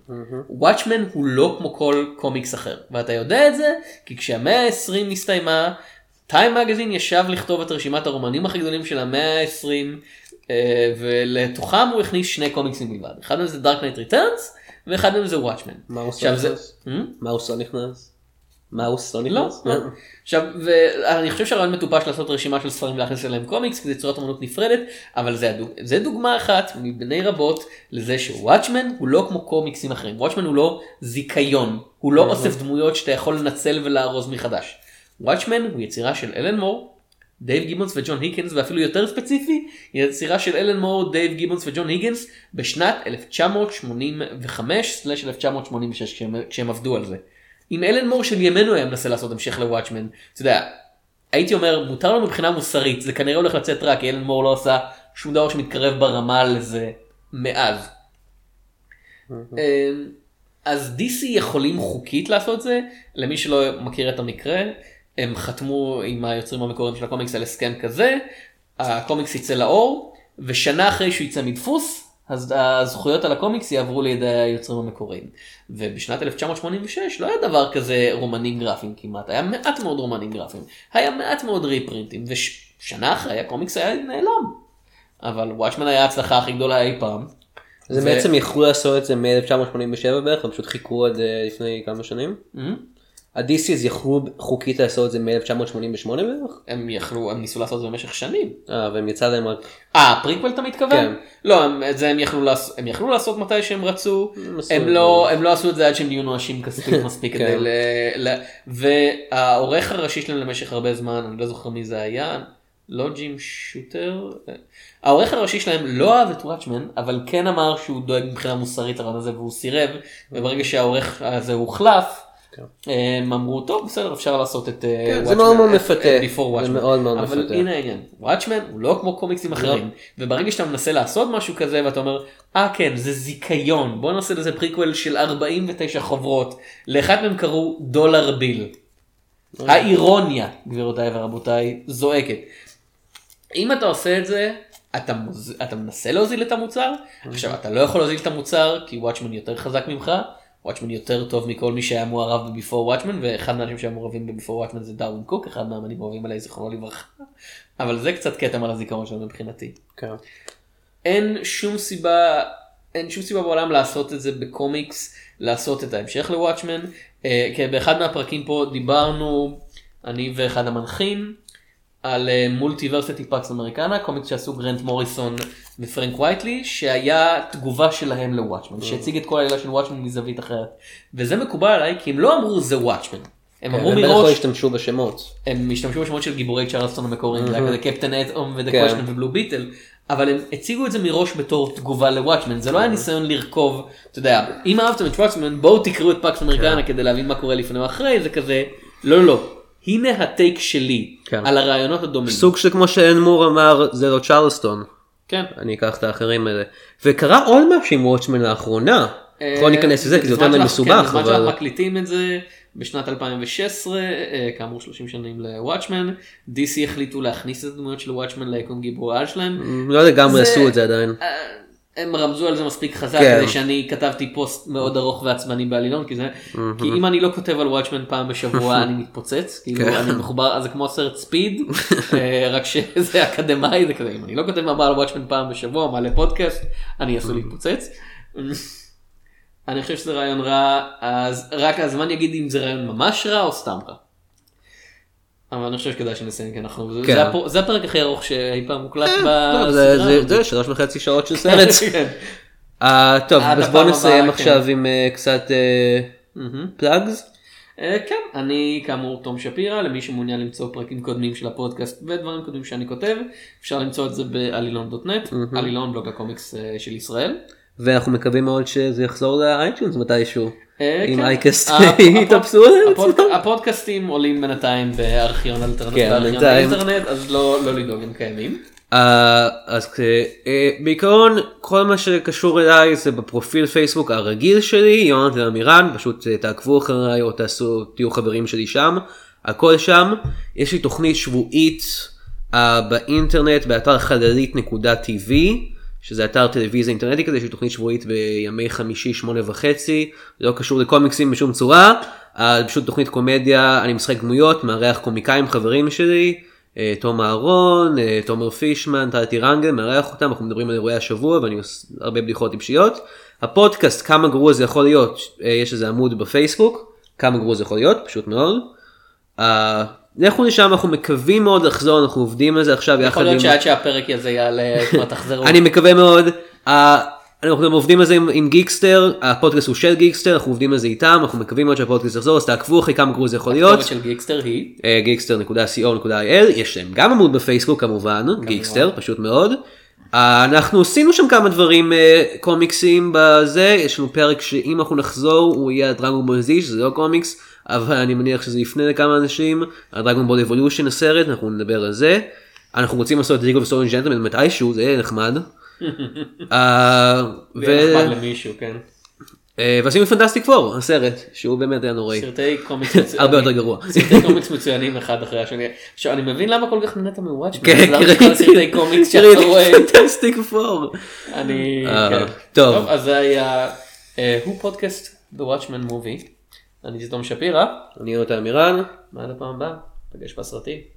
וואטשמן הוא לא כמו כל קומיקס אחר, ואתה יודע את זה כי כשהמאה ה-20 הסתיימה, טיים מגזין ישב לכתוב את רשימת הרומנים הכי גדולים של המאה ה-20, ולתוכם הוא הכניס שני קומיקסים בלבד. אחד מהם זה Dark Knight Returns, ואחד מהם זה וואטשמן. מאוס עכשיו לא זה- נכנס? מאוס לא נכנס? לא. עכשיו, ואני חושב שהרעיון מטופש לעשות רשימה של ספרים ולהכניס אליהם קומיקס, כי זה צורת אמנות נפרדת, אבל זה. זה דוגמה אחת מני רבות לזה שוואטשמן הוא לא כמו קומיקסים אחרים. וואטשמן הוא לא זיכיון, הוא לא אוסף דמויות שאתה יכול לנצל ולארוז מחדש. וואטשמן הוא יצירה של אלן מור, דייב גיבונס וג'ון היגנס, ואפילו יותר ספציפי, יצירה של אלן מור, דייב גיבונס וג'ון היגנס בשנת 1985/1986 כשהם, כשהם עבדו על זה. אם אלן מור של ימינו היה מנסה לעשות המשך לוואטשמן, אתה יודע, הייתי אומר מותר לו מבחינה מוסרית, זה כנראה הולך לצאת רע, כי אלן מור לא עשה שום דבר שמתקרב ברמה לזה מאז. אמ, אז DC יכולים חוקית לעשות זה, למי שלא מכיר את המקרה, הם חתמו עם היוצרים המקוריים של הקומיקס על הסכם כזה, הקומיקס יצא לאור, ושנה אחרי שהוא יצא מדפוס, אז הזכויות על הקומיקס יעברו לידי היוצרים המקוריים. ובשנת 1986 לא היה דבר כזה רומנים גרפיים כמעט, היה מעט מאוד רומנים גרפיים, היה מעט מאוד ריפרינטים, ושנה אחרי הקומיקס היה נעלם. אבל וואטשמן היה ההצלחה הכי גדולה אי פעם. אז הם ו- בעצם יכלו לעשות את זה מ-1987 בערך, הם פשוט חיכו עד לפני כמה שנים. מהמם. ה-DC יכלו חוקית לעשות את זה מ-1988 בערך? הם יכלו, הם ניסו לעשות את זה במשך שנים. אה, והם יצא להם רק... אה, פריקוול אתה מתכוון? כן. לא, הם, את זה הם יכלו, לעשות, הם יכלו לעשות מתי שהם רצו, הם את לא, הם לא עשו את זה עד שהם נהיו נואשים כספית מספיק כדי כן. ל... ל... והעורך הראשי שלהם למשך הרבה זמן, אני לא זוכר מי זה היה, לא ג'ים שוטר, העורך הראשי שלהם לא אהב את וואטשמן, אבל כן אמר שהוא דואג מבחינה מוסרית לרעיון הזה והוא סירב, וברגע שהעורך הזה הוחלף. הם אמרו טוב בסדר אפשר לעשות את אה, כן, זה מאוד מאוד את- מפתה. Before זה. מאוד מאוד אבל מפתה. הנה העניין, וואטשמן הוא לא כמו קומיקסים אחרים, וברגע שאתה מנסה לעשות משהו כזה ואתה אומר, אה כן זה זיכיון, בוא נעשה לזה פריקוול של 49 חוברות, לאחד מהם קראו דולר ביל. האירוניה גבירותיי ורבותיי זועקת. אם אתה עושה את זה אתה, מוז... אתה מנסה להוזיל את המוצר עכשיו אתה לא יכול להוזיל את המוצר כי Watchmen יותר חזק ממך ו Watchmen יותר טוב מכל מי שהיה מעורב ב Before Watchmen ואחד מהאנשים שהיו מעורבים ב Before Watchmen זה דארווין קוק אחד מהאמנים אהובים עליי זיכרונו לברכה אבל זה קצת כתם על הזיכרון שלו מבחינתי. כן. אין שום סיבה אין שום סיבה בעולם לעשות את זה בקומיקס לעשות את ההמשך ל Watchmen אה, כי באחד מהפרקים פה דיברנו אני ואחד המנחים על Multiversity Pax Americana קומיקס שעשו גרנט מוריסון ופרנק קווייטלי שהיה תגובה שלהם ל Watchmen שהציג את כל העלילה של Watchmen מזווית אחרת. וזה מקובל עליי כי הם לא אמרו זה Watchmen. הם אמרו הם בטח לא מראש השתמשו בשמות. הם השתמשו בשמות של גיבורי צ'רלסטון המקוריים, זה היה כזה Captain Atom ו The כן. ו Blue Beetle, אבל הם הציגו את זה מראש בתור תגובה ל Watchmen, זה לא היה ניסיון לרכוב, אתה יודע, אם אהבתם את Watchmen בואו תקראו את Pax Americana כדי להבין מה קורה לפני או אחרי, זה כזה, לא לא, לא, הנה ה take שלי כן. על הרעיונות הדומים. סוג של כמו שאין מור אמר זה לא צ'רלסטון. כן. אני אקח את האחרים האלה. וקרה עוד משהו עם וואטשמן לאחרונה. לא ניכנס לזה כי זה יותר מדי שאנחנו- מסובך כן, בזמן שאנחנו אבל מקליטים את זה בשנת 2016 אה, כאמור 30 שנים לוואטשמן DC החליטו להכניס את הדמויות של וואטשמן ליקום גיבור העל שלהם לא לגמרי זה- עשו את זה עדיין. הם רמזו על זה מספיק חזק כן. כדי שאני כתבתי פוסט מאוד ארוך ועצבני בעלילון כי זה כי אם אני לא כותב על וואטשמן פעם בשבוע אני מתפוצץ כאילו כן. אני מחובר אז זה כמו סרט ספיד אה, רק שזה אקדמאי זה כזה אם אני לא כותב מאמר על וואטשמן פעם בשבוע מעלה פודקאסט אני עשוי להתפוצץ. אני חושב שזה רעיון רע אז רק הזמן יגיד אם זה רעיון ממש רע או סתם רע. אבל אני חושב שכדאי שנסיים כי אנחנו זה- כן. זה הפ- זה הפרק הכי ארוך שאי פעם מוקלט זה- בסדרה זה- הזאת. זה שלוש וחצי שעות של סרט. כן. אה, טוב עד אז בוא נסיים הבאה, עכשיו עם אה, קצת. פלאגס. אה, כן, אני כאמור תום שפירא, למי שמעוניין למצוא פרקים קודמים של הפודקאסט ודברים קודמים שאני כותב, אפשר למצוא את זה בעלילון.נט, עלילון בלוג הקומיקס אה, של ישראל. ואנחנו מקווים מאוד שזה יחזור ל iTunes מתישהו. אה, אם כן. אייקסט הפ- יתאפסו על הפוד- עצמם. הפודקאסטים עולים בינתיים בארכיון אלטרנט כן, אז לא לא לדאוג הם קיימים. אה, אז אה, בעיקרון כל מה שקשור אליי זה בפרופיל פייסבוק הרגיל שלי יונתן עמירן פשוט אה, תעקבו אחריי או תעשו תהיו חברים שלי שם הכל שם יש לי תוכנית שבועית אה, באינטרנט באתר חללית.tv שזה אתר טלוויזיה אינטרנטי כזה, לי תוכנית שבועית בימי חמישי שמונה וחצי, לא קשור לקומיקסים בשום צורה, אה, פשוט תוכנית קומדיה, אני משחק דמויות, מארח קומיקאים חברים שלי, אה, תום אהרון, אה, תומר פישמן, טלטי רנגל, מארח אותם, אנחנו מדברים על אירועי השבוע ואני עושה הרבה בדיחות טיפשיות. הפודקאסט, כמה גרוע זה יכול להיות, יש איזה עמוד בפייסבוק, כמה גרוע זה יכול להיות, פשוט מאוד. לכו לשם, אנחנו מקווים מאוד לחזור, אנחנו עובדים על זה עכשיו יחד יכול עם... להיות שעד שהפרק הזה יעלה כבר תחזרו. אני מקווה מאוד. אנחנו עובדים על זה עם, עם גיקסטר, הפודקאסט הוא של גיקסטר, אנחנו עובדים על זה איתם, אנחנו מקווים מאוד שהפודקאסט יחזור, אז תעקבו אחרי כמה גרוע זה יכול להיות. הכתובת של גיקסטר היא. אה, גיקסטר.co.il, יש להם גם עמוד בפייסבוק כמובן, גיקסטר, פשוט מאוד. אה, אנחנו עשינו שם כמה דברים אה, קומיקסים בזה, יש לנו פרק שאם אנחנו נחזור הוא יהיה Dragon Ball Z, שזה לא קומיקס, אבל אני מניח שזה יפנה לכמה אנשים, ה Dragon Ball Evolution הסרט, אנחנו נדבר על זה. אנחנו רוצים לעשות את League of Extraordinary Gentlemen מתישהו, זה יהיה נחמד. אה, זה נחמד למישהו, כן. אה, ועשינו Fantastic Four, הסרט, שהוא באמת היה נוראי. סרטי קומיקס מצוינים. הרבה יותר גרוע. סרטי קומיקס מצוינים אחד אחרי השני. עכשיו אני מבין למה כל כך נהנית מ Watch. כן, כל סרטי קומיקס שאתה רואה. Fantastic Four. אני... אה, כן. טוב. אז זה היה... הוא פודקאסט The Watchman Movie. אני תום שפירא. אני יונתן עמירן. מה עד הפעם הבאה? פגש בסרטים.